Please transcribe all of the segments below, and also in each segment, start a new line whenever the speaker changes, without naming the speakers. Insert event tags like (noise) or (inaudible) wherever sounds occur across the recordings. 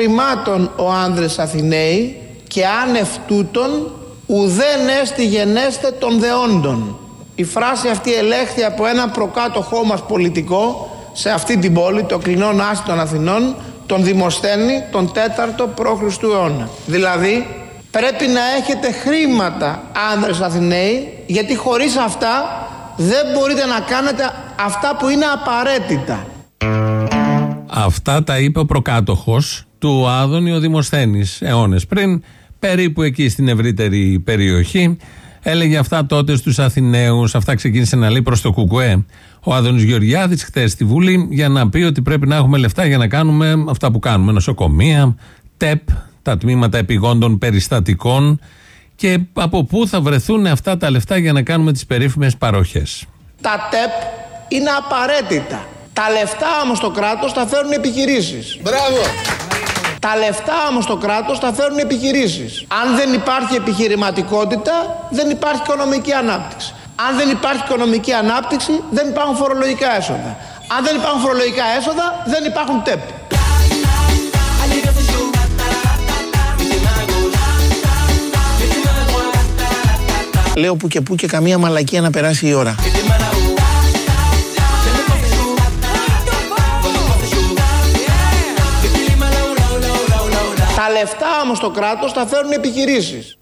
Δίδει χρημάτων ο άνδρες Αθηναίοι και άνευ τούτων ουδέν έστι γενέστε των δεόντων. Η φράση αυτή ελέγχθη από έναν προκάτοχό μας πολιτικό σε αυτή την πόλη, το κλεινόν άστι των Αθηνών, τον Δημοσθένη, τον 4ο π.Χ. αιώνα. Δηλαδή, πρέπει να έχετε χρήματα άνδρες Αθηναίοι, γιατί χωρίς αυτά δεν μπορείτε να κάνετε αυτά που είναι απαραίτητα.
Αυτά τα είπε ο προκάτοχος του Άδωνη ο Δημοσθένης αιώνες πριν, περίπου εκεί στην ευρύτερη περιοχή. Έλεγε αυτά τότε στους Αθηναίους, αυτά ξεκίνησε να λέει προς το Κουκουέ. Ο Άδωνης Γεωργιάδης χθες στη Βουλή για να πει ότι πρέπει να έχουμε λεφτά για να κάνουμε αυτά που κάνουμε. Νοσοκομεία, ΤΕΠ, τα τμήματα επιγόντων περιστατικών και από πού θα βρεθούν αυτά τα λεφτά για να κάνουμε τις περίφημες παροχές.
Τα ΤΕΠ είναι απαραίτητα. Τα λεφτά όμως το κράτος τα φέρνουν επιχειρήσεις.
Μπράβο!
Τα λεφτά όμως το κράτος τα φέρνουν επιχειρήσεις. Αν δεν υπάρχει επιχειρηματικότητα, δεν υπάρχει οικονομική ανάπτυξη. Αν δεν υπάρχει οικονομική ανάπτυξη, δεν υπάρχουν φορολογικά έσοδα. Αν δεν υπάρχουν φορολογικά έσοδα, δεν υπάρχουν ΤΕΠ. Λέω που και που και καμία μαλακία να περάσει η ώρα. Τα λεφτά όμως το κράτος τα φέρνουν οι επιχειρήσεις.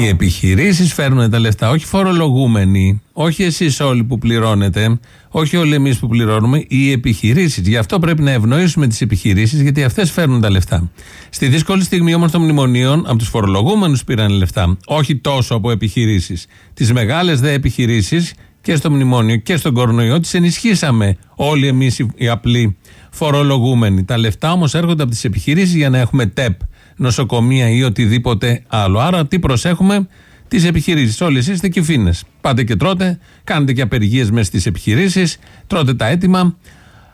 Οι επιχειρήσεις φέρνουν τα λεφτά, όχι φορολογούμενοι, όχι εσείς όλοι που πληρώνετε, όχι όλοι εμείς που πληρώνουμε, οι επιχειρήσεις. Γι' αυτό πρέπει να ευνοήσουμε τις επιχειρήσεις, γιατί αυτές φέρνουν τα λεφτά. Στη δύσκολη στιγμή όμως των μνημονίων, από τους φορολογούμενους πήραν λεφτά, όχι τόσο από επιχειρήσεις. Τις μεγάλες δε επιχειρήσεις και στο μνημόνιο και στον κορονοϊό τις ενισχύσαμε όλοι εμείς οι απλοί φορολογούμενοι. Τα λεφτά όμως έρχονται από τις επιχειρήσεις για να έχουμε ΤΕΠ, νοσοκομεία ή οτιδήποτε άλλο. Άρα τι προσέχουμε, τις επιχειρήσεις. Όλοι εσείς είστε κυφίνες. Πάτε και τρώτε, κάνετε και απεργίες μέσα στις επιχειρήσεις, τρώτε τα έτοιμα,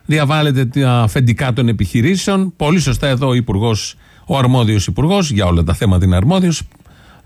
διαβάλλετε τα αφεντικά των επιχειρήσεων. Πολύ σωστά εδώ ο υπουργός, ο αρμόδιος υπουργός, για όλα τα θέματα είναι αρμόδιος,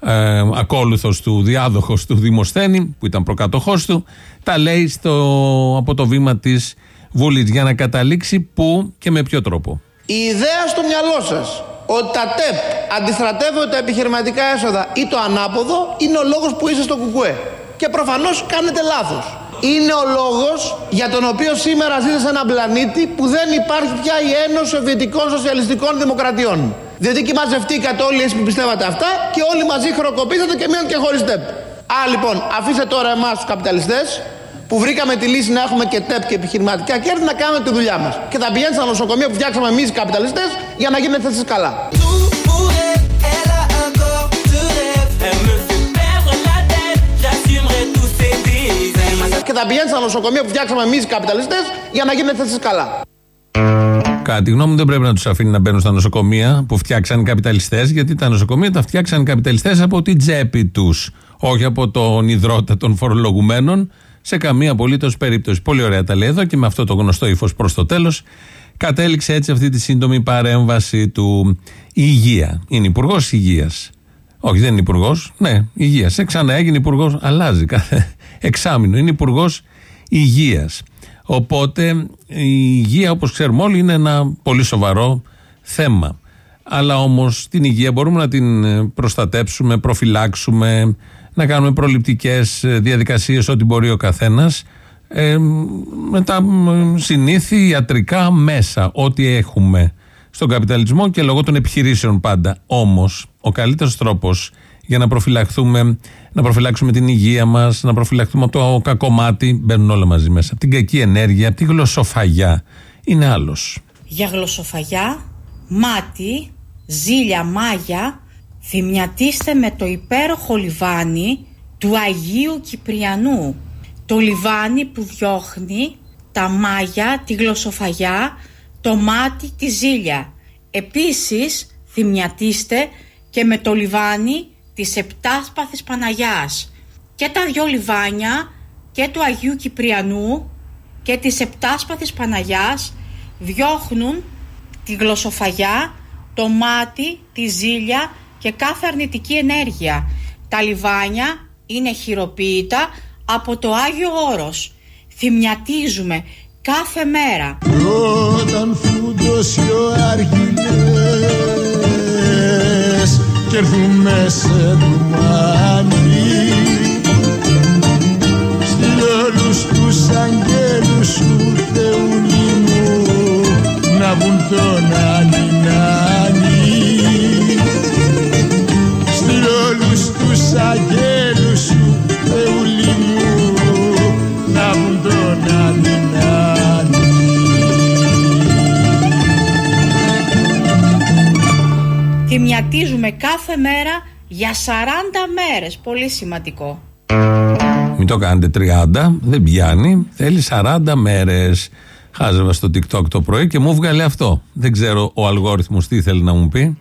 ε, ακόλουθος του, διάδοχος του Δημοσθένη, που ήταν προκατοχός του, τα λέει στο, από το βήμα της Βουλή για να καταλήξει πού και με ποιο τρόπο.
Η ιδέα στο μυαλό σας ότι τα ΤΕΠ αντιστρατεύονται τα επιχειρηματικά έσοδα ή το ανάποδο είναι ο λόγος που είστε στο κουκουέ. Και προφανώς κάνετε λάθος. Είναι ο λόγος για τον οποίο σήμερα ζείτε σε έναν πλανήτη που δεν υπάρχει πια η Ένωση Σοβιετικών Σοσιαλιστικών Δημοκρατιών. Διότι εκεί μαζευτήκατε όλοι εσείς που πιστεύατε αυτά και όλοι μαζί χροκοπήσατε και μείνατε και χωρίς ΤΕΠ. Α, λοιπόν, αφήστε τώρα εμάς του καπιταλιστές που βρήκαμε τη λύση να έχουμε και ΤΕΠ και επιχειρηματικά κέρδη να κάνουμε τη δουλειά μας. Και θα πηγαίνετε στα νοσοκομεία που φτιάξαμε εμείς οι καπιταλιστές για να γίνετε εσείς καλά. Και θα πηγαίνετε στα νοσοκομεία που φτιάξαμε εμείς οι καπιταλιστές για να γίνετε εσείς καλά.
Κάτι γνώμη μου δεν πρέπει να τους αφήνει να μπαίνουν στα νοσοκομεία που φτιάξαν οι καπιταλιστές, γιατί τα νοσοκομεία τα φτιάξαν οι καπιταλιστές από την τσέπη τους. Όχι από τον υδρότα των φορολογουμένων, σε καμία απολύτως περίπτωση. Πολύ ωραία τα λέει εδώ και με αυτό το γνωστό ύφος προς το τέλος. Κατέληξε έτσι αυτή τη σύντομη παρέμβαση του. Η υγεία. Είναι υπουργός υγείας. Όχι, δεν είναι υπουργός. Ναι, υγείας. Σε ξανά έγινε υπουργός. Αλλάζει κάθε εξάμεινο. Είναι υπουργός υγείας. Οπότε η υγεία, όπως ξέρουμε όλοι, είναι ένα πολύ σοβαρό θέμα. Αλλά όμως την υγεία μπορούμε να την προστατέψουμε, προφυλάξουμε, να κάνουμε προληπτικές ε, διαδικασίες ό,τι μπορεί ο καθένας. Ε, με τα συνήθη ιατρικά μέσα, ό,τι έχουμε στον καπιταλισμό και λόγω των επιχειρήσεων πάντα. Όμως, ο καλύτερος τρόπος για να προφυλαχθούμε, να προφυλάξουμε την υγεία μας, να προφυλαχθούμε από το κακομάτι, μπαίνουν όλα μαζί μέσα. Από την κακή ενέργεια, από τη γλωσσοφαγιά. Είναι άλλος.
Για γλωσσοφαγιά, μάτι, ζήλια, μάγια, θυμιατίστε με το υπέροχο λιβάνι του Αγίου Κυπριανού. Το λιβάνι που διώχνει τα μάγια, τη γλωσσοφαγιά, το μάτι, τη ζήλια. Επίσης θυμιατίστε και με το λιβάνι της Επτάσπαθης Παναγιάς. Και τα δυο λιβάνια και του Αγίου Κυπριανού και της Επτάσπαθης Παναγιάς διώχνουν τη γλωσσοφαγιά, το μάτι, τη ζήλια και κάθε αρνητική ενέργεια. Τα λιβάνια είναι χειροποίητα από το Άγιο Όρος. Θυμιατίζουμε κάθε μέρα.
Όταν φούντωσε ο αργυλές και έρθουμε σε τουμάνι όλους τους αγγέλους του Θεού μου να βγουν τον Ανινά τους αγγέλους σου Θεούλη μου να βγουν τον Άνι Νάνι
Θυμιατίζουμε κάθε μέρα για 40 μέρες. Πολύ σημαντικό.
Μην το κάνετε 30, δεν πιάνει. Θέλει 40 μέρες. Χάζευα στο TikTok το πρωί και μου βγάλε αυτό. Δεν ξέρω ο αλγόριθμος τι θέλει να μου πει.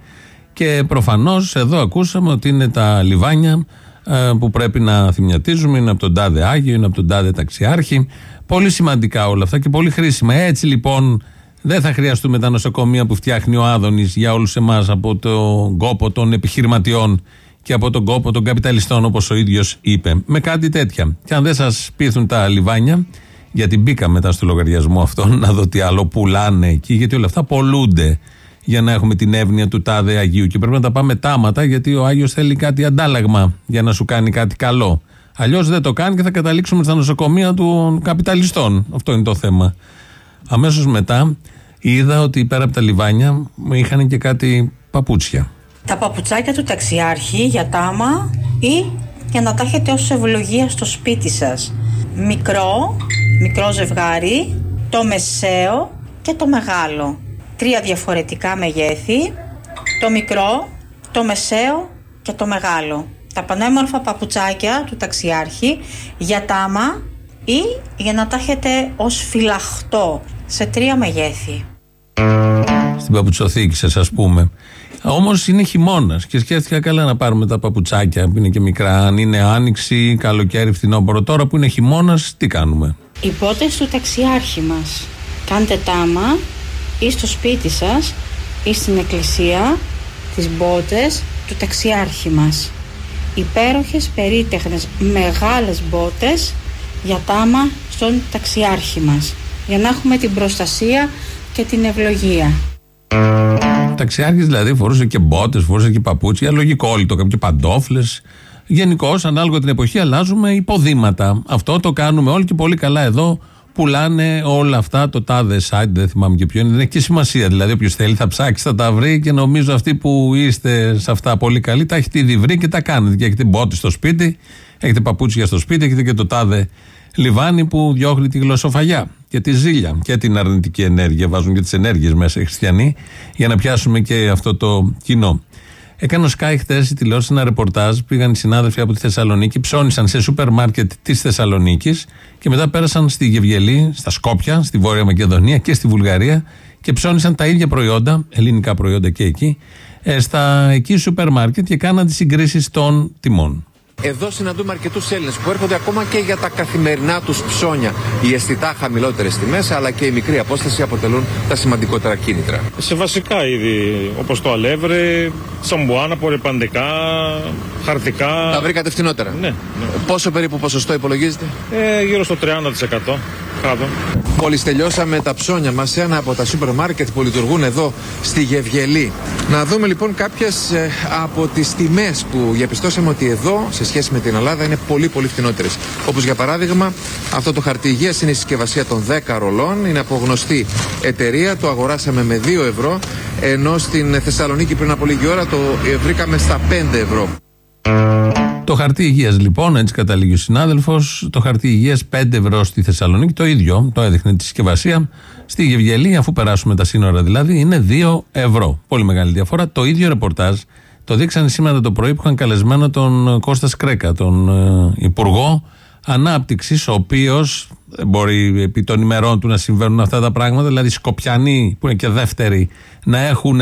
Και προφανώς εδώ ακούσαμε ότι είναι τα λιβάνια ε, που πρέπει να θυμιατίζουμε. Είναι από τον τάδε Άγιο, είναι από τον τάδε Ταξιάρχη. Πολύ σημαντικά όλα αυτά και πολύ χρήσιμα. Έτσι λοιπόν δεν θα χρειαστούμε τα νοσοκομεία που φτιάχνει ο Άδωνης για όλους εμάς από τον κόπο των επιχειρηματιών και από τον κόπο των καπιταλιστών, όπως ο ίδιος είπε. Με κάτι τέτοια. Και αν δεν σας πείθουν τα λιβάνια, γιατί μπήκα μετά στο λογαριασμό αυτό να δω τι άλλο πουλάνε εκεί, γιατί όλα αυτά πολλούνται για να έχουμε την εύνοια του τάδε Αγίου. Και πρέπει να τα πάμε τάματα, γιατί ο Άγιος θέλει κάτι αντάλλαγμα για να σου κάνει κάτι καλό. Αλλιώς δεν το κάνει και θα καταλήξουμε στα νοσοκομεία των καπιταλιστών. Αυτό είναι το θέμα. Αμέσως μετά είδα ότι πέρα από τα λιβάνια είχαν και κάτι παπούτσια.
Τα παπουτσάκια του ταξιάρχη για τάμα ή για να τα έχετε ως ευλογία στο σπίτι σας. Μικρό, μικρό ζευγάρι, το μεσαίο και το μεγάλο. Τρία διαφορετικά μεγέθη, το μικρό, το μεσαίο και το μεγάλο. Τα πανέμορφα παπουτσάκια του ταξιάρχη για τάμα ή για να τα έχετε ως φυλαχτό σε τρία μεγέθη.
Στην παπουτσοθήκη σας, ας πούμε. Όμως είναι χειμώνας και σκέφτηκα καλά να πάρουμε τα παπουτσάκια που είναι και μικρά. Αν είναι άνοιξη, καλοκαίρι, φθινόπωρο. Τώρα που είναι χειμώνας, τι κάνουμε;
Οι μπότες του ταξιάρχη μας. Κάντε τάμα ή στο σπίτι σας ή στην εκκλησία τις μπότες του ταξιάρχη μας. Υπέροχες, περίτεχνες, μεγάλες μπότες για τάμα στον ταξιάρχη μας. Για να έχουμε την προστασία και την ευλογία.
Ταξιάρχης δηλαδή φορούσε και μπότες, φορούσε και παπούτσια. Λογικό όλοι το κάνουν και παντόφλες. Γενικώς, ανάλογα την εποχή, αλλάζουμε υποδήματα. Αυτό το κάνουμε όλοι και πολύ καλά εδώ. Πουλάνε όλα αυτά το τάδε site, δεν θυμάμαι και ποιο είναι. Δεν έχει και σημασία. Δηλαδή, όποιος θέλει θα ψάξει, θα τα βρει και νομίζω αυτοί που είστε σε αυτά πολύ καλοί τα έχετε ήδη βρει και τα κάνετε. Και έχετε μπότες στο σπίτι, έχετε παπούτσια στο σπίτι, έχετε και το τάδε λιβάνι που διώχνει τη γλωσσοφαγιά και τη ζήλια και την αρνητική ενέργεια. Βάζουν και τις ενέργειες μέσα οι χριστιανοί για να πιάσουμε και αυτό το κοινό. Έκανε ο Sky χθες η τηλεόραση ένα ρεπορτάζ. Πήγαν οι συνάδελφοι από τη Θεσσαλονίκη, ψώνησαν σε σούπερ μάρκετ της Θεσσαλονίκης και μετά πέρασαν στη Γευγελή, στα Σκόπια, στη Βόρεια Μακεδονία και στη Βουλγαρία και ψώνησαν τα ίδια προϊόντα, ελληνικά προϊόντα και εκεί, ε, στα εκεί σούπερ μάρκετ και κάναν τις συγκρίσεις των τιμών.
Εδώ συναντούμε αρκετούς Έλληνες που έρχονται ακόμα και για τα καθημερινά τους ψώνια. Οι αισθητά χαμηλότερες τιμές αλλά και η μικρή απόσταση αποτελούν τα σημαντικότερα κίνητρα.
Σε βασικά είδη όπως το αλεύρι, σαμπουάνα, πορεπαντικά, χαρτικά.
Τα βρήκατε φθηνότερα.
Ναι, ναι.
Πόσο περίπου ποσοστό υπολογίζετε,
Ε, γύρω στο 30% κάτω.
Μόλις τελειώσαμε τα ψώνια μας σε ένα από τα σούπερ μάρκετ που λειτουργούν εδώ στη Γευγελή. Να δούμε λοιπόν κάποιες από τις τιμές που διαπιστώσαμε ότι εδώ σε σχέση με την Ελλάδα είναι πολύ πολύ φθηνότερε. Όπως για παράδειγμα αυτό το χαρτί υγείας είναι η συσκευασία των 10 ρολών. Είναι από γνωστή εταιρεία. Το αγοράσαμε με 2 ευρώ. Ενώ στην Θεσσαλονίκη πριν από λίγη ώρα το βρήκαμε στα 5 ευρώ.
Το χαρτί υγείας λοιπόν, έτσι καταλήγει ο συνάδελφος. Το χαρτί υγείας 5 ευρώ στη Θεσσαλονίκη, το ίδιο, το έδειχνε τη συσκευασία. Στη Γευγελή, αφού περάσουμε τα σύνορα δηλαδή, είναι 2 ευρώ. Πολύ μεγάλη διαφορά. Το ίδιο ρεπορτάζ το δείξανε σήμερα το πρωί που είχαν καλεσμένο τον Κώστα Σκρέκα, τον ε, Υπουργό Ανάπτυξης, ο οποίος μπορεί επί των ημερών του να συμβαίνουν αυτά τα πράγματα. Δηλαδή, Σκοπιανοί, που είναι και δεύτεροι, να έχουν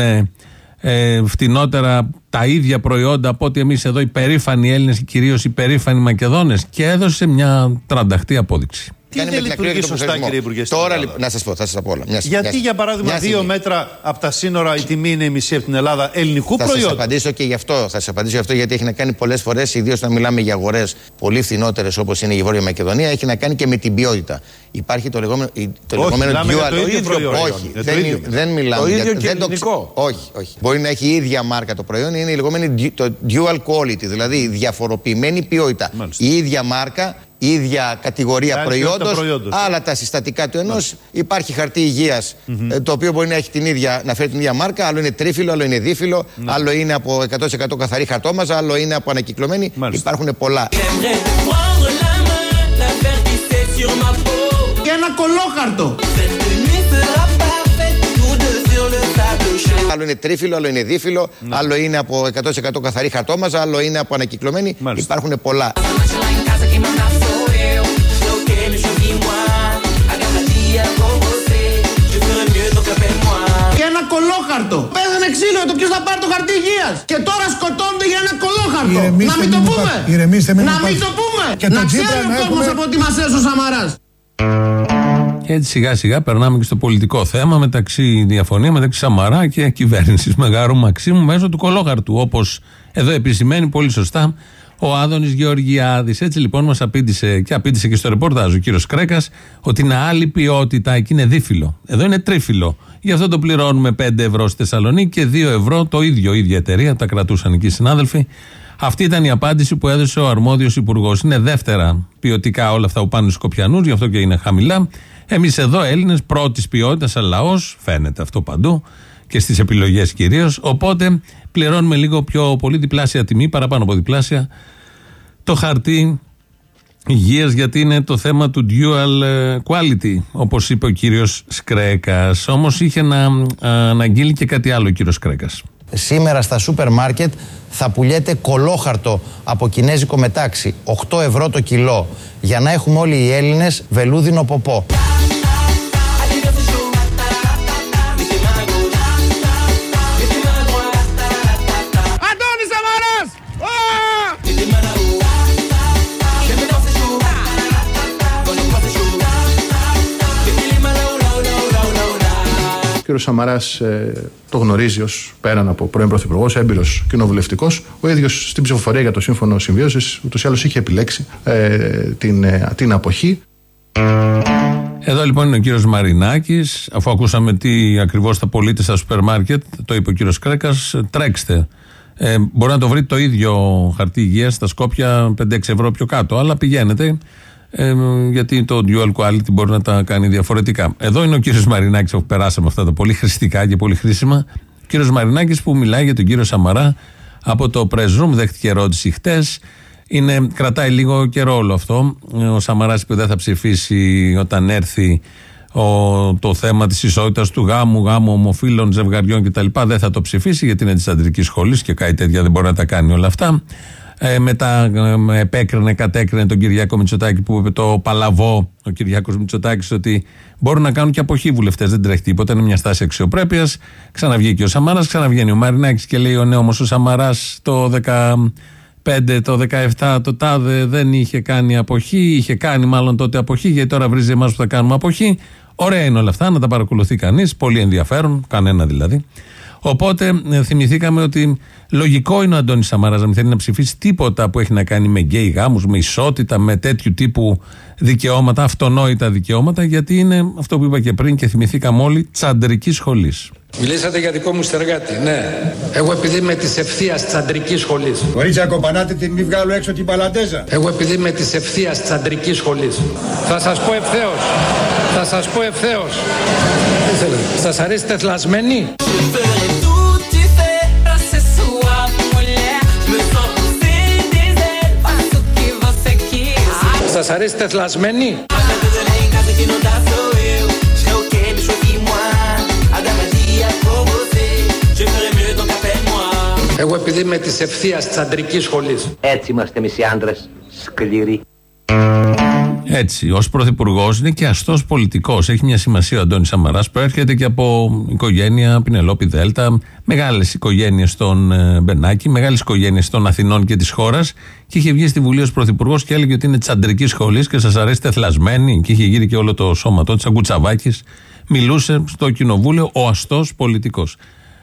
ε, φτηνότερα τα ίδια προϊόντα από ότι εμείς εδώ οι περήφανοι Έλληνες και κυρίως οι περήφανοι Μακεδόνες. Και έδωσε μια τρανταχτή απόδειξη.
Τι
κάνει
δεν
με την
λειτουργεί
ακρίβεια και τον
σωστά,
πληθωρισμό.
κύριε Υπουργέ, στην
Τώρα
Ελλάδα.
λοιπόν, να σας πω, θα σας πω όλα. Μια,
Γιατί,
μια-
για παράδειγμα,
μια
δύο
στιγμή.
μέτρα από τα σύνορα η τιμή είναι η μισή από την Ελλάδα ελληνικού
Θα σας
προϊόντος.
απαντήσω και γι' αυτό. Θα σας απαντήσω γι' αυτό γιατί έχει να κάνει πολλές φορές, ιδίως όταν μιλάμε για αγορές πολύ φθηνότερες όπως είναι η Βόρεια Μακεδονία, έχει να κάνει και με την ποιότητα. Υπάρχει το λεγόμενο, η- το
Όχι,
λεγόμενο
μιλάμε για
dual.
το ίδιο προϊόν.
Όχι,
Για το
δεν,
ίδιο
μι- δεν μιλάμε
Το
για
ίδιο και
δεν το
ελληνικό.
ξε- Όχι, όχι. Μπορεί να έχει η ίδια μάρκα το προϊόν, είναι η λεγόμενη du- το dual quality, δηλαδή η διαφοροποιημένη ποιότητα.
Μάλιστα.
Η ίδια μάρκα, η ίδια κατηγορία
Άλλη ποιότητα
προϊόντος,
προϊόντος.
άλλα τα συστατικά του ενός. Υπάρχει χαρτί υγείας, ε, το οποίο μπορεί να έχει την ίδια, να φέρει την ίδια μάρκα, άλλο είναι τρίφυλλο, άλλο είναι δίφυλλο,
Ναι.
άλλο είναι από 100% καθαρή χαρτόμαζα, άλλο είναι από ανακυκλωμένη.
Μάλιστα.
Υπάρχουν πολλά.
Prendre la main, la faire glisser sur ma peau.
Και ένα κολόχαρτο.
Cette nuit sera parfaite, nous deux sur le sable chaud.
Άλλο είναι τρίφυλλο, άλλο είναι δίφυλλο,
Ναι.
άλλο είναι από 100% καθαρή χαρτόμαζα, άλλο είναι από ανακυκλωμένη.
Μάλιστα.
Υπάρχουν πολλά.
Πέθανε ξύλο το ποιος θα πάρει το χαρτί υγείας. Και τώρα σκοτώνονται για ένα κολόχαρτο.
Ηρεμήστε,
να μην το
μην
πούμε.
υπά- ηρεμήστε, μην
να μην
υπάρξει.
το πούμε.
Και
να
τον Τσίπρα
ξέρει
να
ο κόσμος
έχουμε-
από τι μας έσωσε ο Σαμαράς.
Και έτσι σιγά σιγά περνάμε και στο πολιτικό θέμα μεταξύ διαφωνία μεταξύ Σαμαρά και κυβέρνησης Μεγάρου Μαξίμου μέσω του κολόχαρτου. Όπως εδώ επισημαίνει πολύ σωστά ο Άδωνης Γεωργιάδης. Έτσι λοιπόν μας απήντησε και απήντησε και στο ρεπορτάζ ο κύριος Κρέκας ότι είναι άλλη ποιότητα. Εκεί είναι δίφυλλο. Εδώ είναι τρίφυλλο. Γι' αυτό το πληρώνουμε 5 ευρώ στη Θεσσαλονίκη και 2 ευρώ το ίδιο, η ίδια εταιρεία. Τα κρατούσαν εκεί οι συνάδελφοι. Αυτή ήταν η απάντηση που έδωσε ο αρμόδιος υπουργός. Είναι δεύτερα ποιοτικά όλα αυτά που πάνε στους Σκοπιανούς, γι' αυτό και είναι χαμηλά. Εμείς εδώ Έλληνες πρώτης ποιότητας, σαν λαός, φαίνεται αυτό παντού και στις επιλογές κυρίως. Οπότε πληρώνουμε λίγο πιο πολύ διπλάσια τιμή, παραπάνω από διπλάσια, το χαρτί υγείας, γιατί είναι το θέμα του dual ε, quality, όπως είπε ο κύριος Σκρέκας. Όμως είχε να ε, αναγγείλει και κάτι άλλο ο κύριος Σκρέκας.
Σήμερα στα σούπερ μάρκετ θα πουλιέται κολόχαρτο από κινέζικο μετάξι, 8 ευρώ το κιλό, για να έχουμε όλοι οι Έλληνες βελούδινο ποπό.
Là-haut.
Ο κ. Σαμαρά το γνωρίζει ως πέραν από πρώην Πρωθυπουργός, έμπειρος κοινοβουλευτικός. Ο ίδιος στην ψηφοφορία για το Σύμφωνο Συμβίωσης ούτως ή άλλως είχε επιλέξει ε, την, ε, την αποχή.
Εδώ λοιπόν είναι ο κύριος Μαρινάκης. Αφού ακούσαμε τι ακριβώς θα πωλείτε στα σούπερ μάρκετ, το είπε ο κύριος Κρέκας, τρέξτε. Ε, μπορεί να το βρείτε το ίδιο χαρτί υγείας στα Σκόπια 5-6 ευρώ πιο κάτω, αλλά πηγαίνετε. Ε, γιατί το dual quality μπορεί να τα κάνει διαφορετικά. Εδώ είναι ο κύριος Μαρινάκης, αφού περάσαμε αυτά τα πολύ χρηστικά και πολύ χρήσιμα. Ο κύριος Μαρινάκης που μιλάει για τον κύριο Σαμαρά από το press room, δέχτηκε ερώτηση χτες. Είναι, κρατάει λίγο καιρό όλο αυτό. Ο Σαμαράς είπε δεν θα ψηφίσει όταν έρθει ο, το θέμα της ισότητας του γάμου, γάμου ομοφύλων, ζευγαριών κτλ. Δεν θα το ψηφίσει γιατί είναι της αντρικής σχολής και κάτι τέτοια δεν μπορεί να τα κάνει όλα αυτά. Ε, μετά ε, επέκρινε, κατέκρινε τον Κυριάκο Μητσοτάκη που είπε το παλαβό ο Κυριάκος Μητσοτάκης ότι μπορούν να κάνουν και αποχή βουλευτές, δεν τρέχει τίποτα, είναι μια στάση αξιοπρέπειας. Ξαναβγήκε ο Σαμαράς, ξαναβγαίνει ο Μαρινάκης και λέει ο νέο όμως ο Σαμαράς το 15, το 17 το τάδε δεν είχε κάνει αποχή, είχε κάνει μάλλον τότε αποχή, γιατί τώρα βρίζει εμάς που θα κάνουμε αποχή. Ωραία είναι όλα αυτά, να τα παρακολουθεί κανείς, πολύ ενδιαφέρον, κανένα δηλαδή. Οπότε ε, θυμηθήκαμε ότι λογικό είναι ο Αντώνης Σαμαράς να μην θέλει να ψηφίσει τίποτα που έχει να κάνει με γκέι γάμους, με ισότητα, με τέτοιου τύπου δικαιώματα, αυτονόητα δικαιώματα, γιατί είναι αυτό που είπα και πριν και θυμηθήκαμε όλοι, τσαντρική σχολής.
Μιλήσατε για δικό μου στεργάτη, ναι. Εγώ επειδή είμαι της ευθείας τσαντρική σχολής.
Κορίτσια κοπανάτε την μη βγάλω έξω την παλαντέζα.
Εγώ επειδή είμαι της ευθείας τσαντρική σχολής. Θα σας πω ευθέως. Θα σας πω ευθέως. Σας αρέσει τεθλασμένη;
Je ferai tout,
Εγώ επειδή είμαι της ευθείας τσαντρική σχολής.
Έτσι είμαστε εμείς οι άντρες, σκληροί.
Έτσι, ως πρωθυπουργός είναι και αστός πολιτικός. Έχει μια σημασία ο Αντώνης Σαμαράς. Προέρχεται και από οικογένεια Πινελόπη Δέλτα, μεγάλες οικογένειες των ε, Μπενάκη, μεγάλες οικογένειες των Αθηνών και της χώρας. Και είχε βγει στη Βουλή ως πρωθυπουργός και έλεγε ότι είναι της αντρικής σχολής και σας αρέσει τεθλασμένη. Και είχε γύρει και όλο το σώμα του, σαν κουτσαβάκι. Μιλούσε στο κοινοβούλιο ο αστός πολιτικός.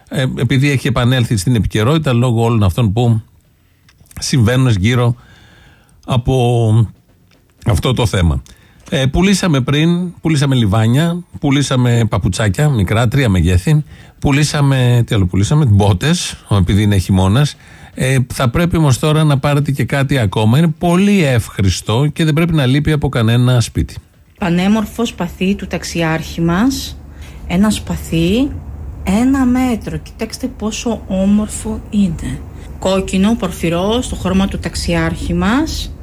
Ε, επειδή έχει επανέλθει στην επικαιρότητα λόγω όλων αυτών που συμβαίνουν γύρω από αυτό το θέμα. Ε, πουλήσαμε πριν, πουλήσαμε λιβάνια, πουλήσαμε παπουτσάκια, μικρά, τρία μεγέθη. Πουλήσαμε, τι άλλο πουλήσαμε, μπότες, επειδή είναι χειμώνας. Ε, θα πρέπει όμως τώρα να πάρετε και κάτι ακόμα. Είναι πολύ εύχριστο και δεν πρέπει να λείπει από κανένα σπίτι.
Πανέμορφος σπαθί του ταξιάρχη μας. Ένα σπαθί, ένα μέτρο. Κοιτάξτε πόσο όμορφο είναι. Κόκκινο, πορφυρό, στο χρώμα του ταξιάρχη μας.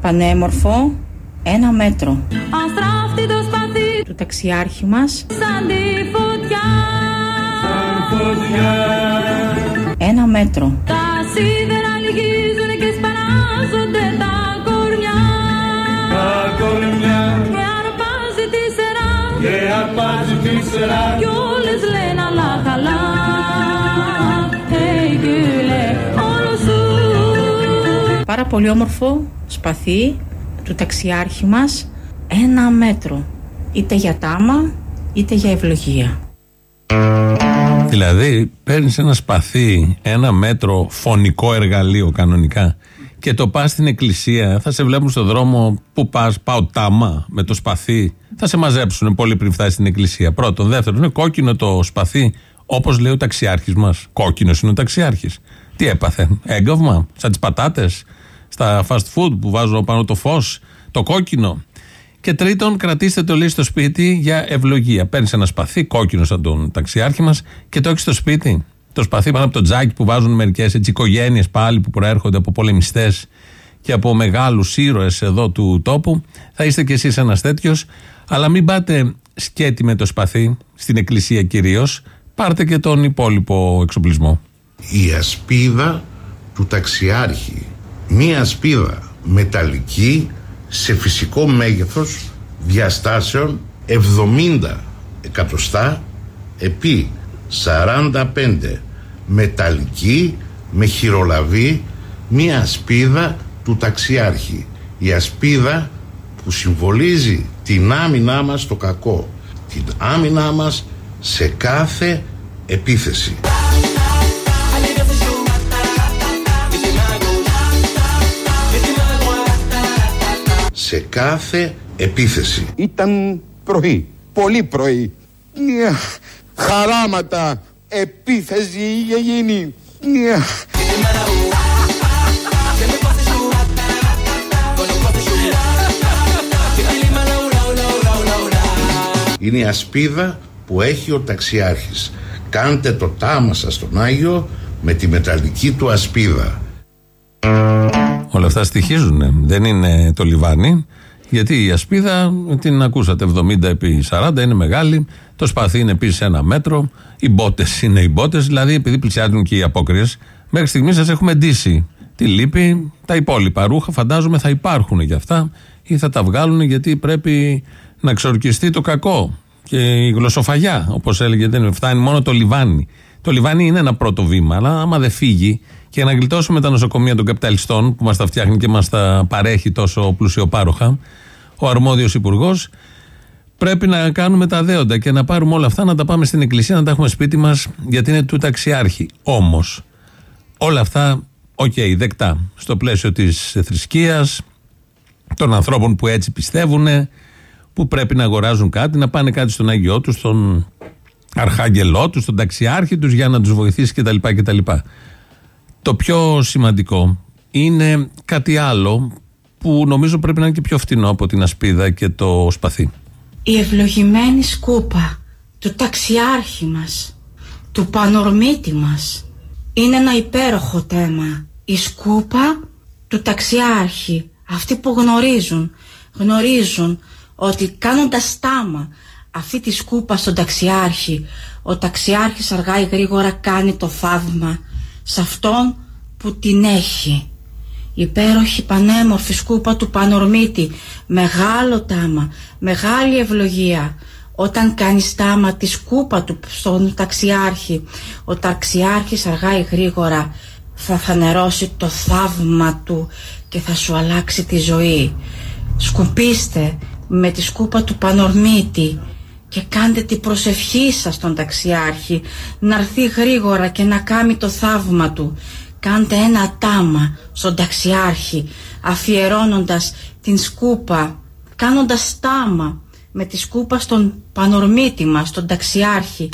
Πανέμορφο, ένα μέτρο.
Αστράφτητο σπαθί
Του ταξιάρχη μας.
σαν τη φωτιά
Ένα μέτρο.
Τα σίδερα λυγίζουν και σπαράζονται τα κορμιά Και αρπάζει τη σειρά Κι όλες λένε
Πάρα πολύ όμορφο σπαθί του ταξιάρχη μας. Ένα μέτρο. Είτε για τάμα, είτε για ευλογία.
Δηλαδή, παίρνεις ένα σπαθί, ένα μέτρο φωνικό εργαλείο κανονικά και το πας στην εκκλησία, θα σε βλέπουν στον δρόμο που πας, πάω τάμα με το σπαθί, θα σε μαζέψουν πολύ πριν φτάσεις στην εκκλησία. Πρώτον. Δεύτερον, είναι κόκκινο το σπαθί, όπως λέει ο ταξιάρχης μας. Κόκκινος είναι ο ταξιάρχης. Τι έπαθε, έγκαυμα, σαν τις πατάτες, στα fast food που βάζω πάνω το φως, το κόκκινο. Και τρίτον, κρατήστε το λέει στο σπίτι για ευλογία. Παίρνεις ένα σπαθί, κόκκινο σαν τον ταξιάρχη μας, και το έχεις στο σπίτι. Το σπαθί πάνω από το τζάκι που βάζουν μερικές οικογένειες πάλι που προέρχονται από πολεμιστές και από μεγάλους ήρωες εδώ του τόπου. Θα είστε κι εσείς ένας τέτοιος. Αλλά μην πάτε σκέτη με το σπαθί, στην εκκλησία κυρίως. Πάρτε και τον υπόλοιπο εξοπλισμό.
η ασπίδα του ταξιάρχη. Μία ασπίδα μεταλλική σε φυσικό μέγεθος διαστάσεων 70 εκατοστά επί 45 μεταλλική με χειρολαβή μία ασπίδα του ταξιάρχη. Η ασπίδα που συμβολίζει την άμυνά μας στο κακό. Την άμυνά μας σε κάθε επίθεση. Σε κάθε επίθεση.
Ήταν πρωί, πολύ πρωί. Μια χαράματα επίθεση είχε γίνει. Μια
Είναι η ασπίδα που έχει ο ταξιάρχης. Κάντε το τάμα σας στον Άγιο με τη μεταλλική του ασπίδα.
Όλα αυτά στοιχίζουν. Δεν είναι το λιβάνι. Γιατί η ασπίδα την ακούσατε 70 επί 40 είναι μεγάλη. Το σπαθί είναι επίσης ένα μέτρο. Οι μπότες είναι οι μπότες. Δηλαδή επειδή πλησιάζουν και οι απόκριες, μέχρι στιγμής σας έχουμε ντύσει. Τη λύπη, τα υπόλοιπα ρούχα φαντάζομαι θα υπάρχουν για αυτά ή θα τα βγάλουν γιατί πρέπει να ξορκιστεί το κακό. Και η γλωσσοφαγιά, όπως έλεγε, δεν φτάνει μόνο το λιβάνι. Το λιβάνι είναι ένα πρώτο βήμα, αλλά άμα δεν φύγει και να γλιτώσουμε τα νοσοκομεία των καπιταλιστών που μας τα φτιάχνει και μας τα παρέχει τόσο πλουσιοπάροχα, ο αρμόδιος υπουργός, πρέπει να κάνουμε τα δέοντα και να πάρουμε όλα αυτά να τα πάμε στην εκκλησία, να τα έχουμε σπίτι μας, γιατί είναι του ταξιάρχη. Όμως, όλα αυτά, οκ, δεκτά. Στο πλαίσιο της θρησκείας, των ανθρώπων που έτσι πιστεύουν, που πρέπει να αγοράζουν κάτι, να πάνε κάτι στον Άγιό τους, στον αρχάγγελό τους, στον ταξιάρχη τους για να τους βοηθήσει κτλ. κτλ. Το πιο σημαντικό είναι κάτι άλλο που νομίζω πρέπει να είναι και πιο φτηνό από την ασπίδα και το σπαθί.
Η ευλογημένη σκούπα του ταξιάρχη μας, του πανορμίτη μας, είναι ένα υπέροχο θέμα. Η σκούπα του ταξιάρχη, αυτοί που γνωρίζουν, γνωρίζουν ότι κάνοντας τάμα αυτή τη σκούπα στον ταξιάρχη, ο ταξιάρχης αργά ή γρήγορα κάνει το θαύμα σε αυτόν που την έχει. υπέροχη πανέμορφη σκούπα του Πανορμίτη, μεγάλο τάμα, μεγάλη ευλογία. Όταν κάνεις τάμα τη σκούπα του στον ταξιάρχη, ο ταξιάρχης αργά ή γρήγορα θα φανερώσει το θαύμα του και θα σου αλλάξει τη ζωή. Σκουπίστε με τη σκούπα του Πανορμίτη και κάντε την προσευχή σας στον ταξιάρχη να έρθει γρήγορα και να κάνει το θαύμα του. Κάντε ένα τάμα στον ταξιάρχη αφιερώνοντας την σκούπα, κάνοντας τάμα με τη σκούπα στον Πανορμίτη μας, στον ταξιάρχη.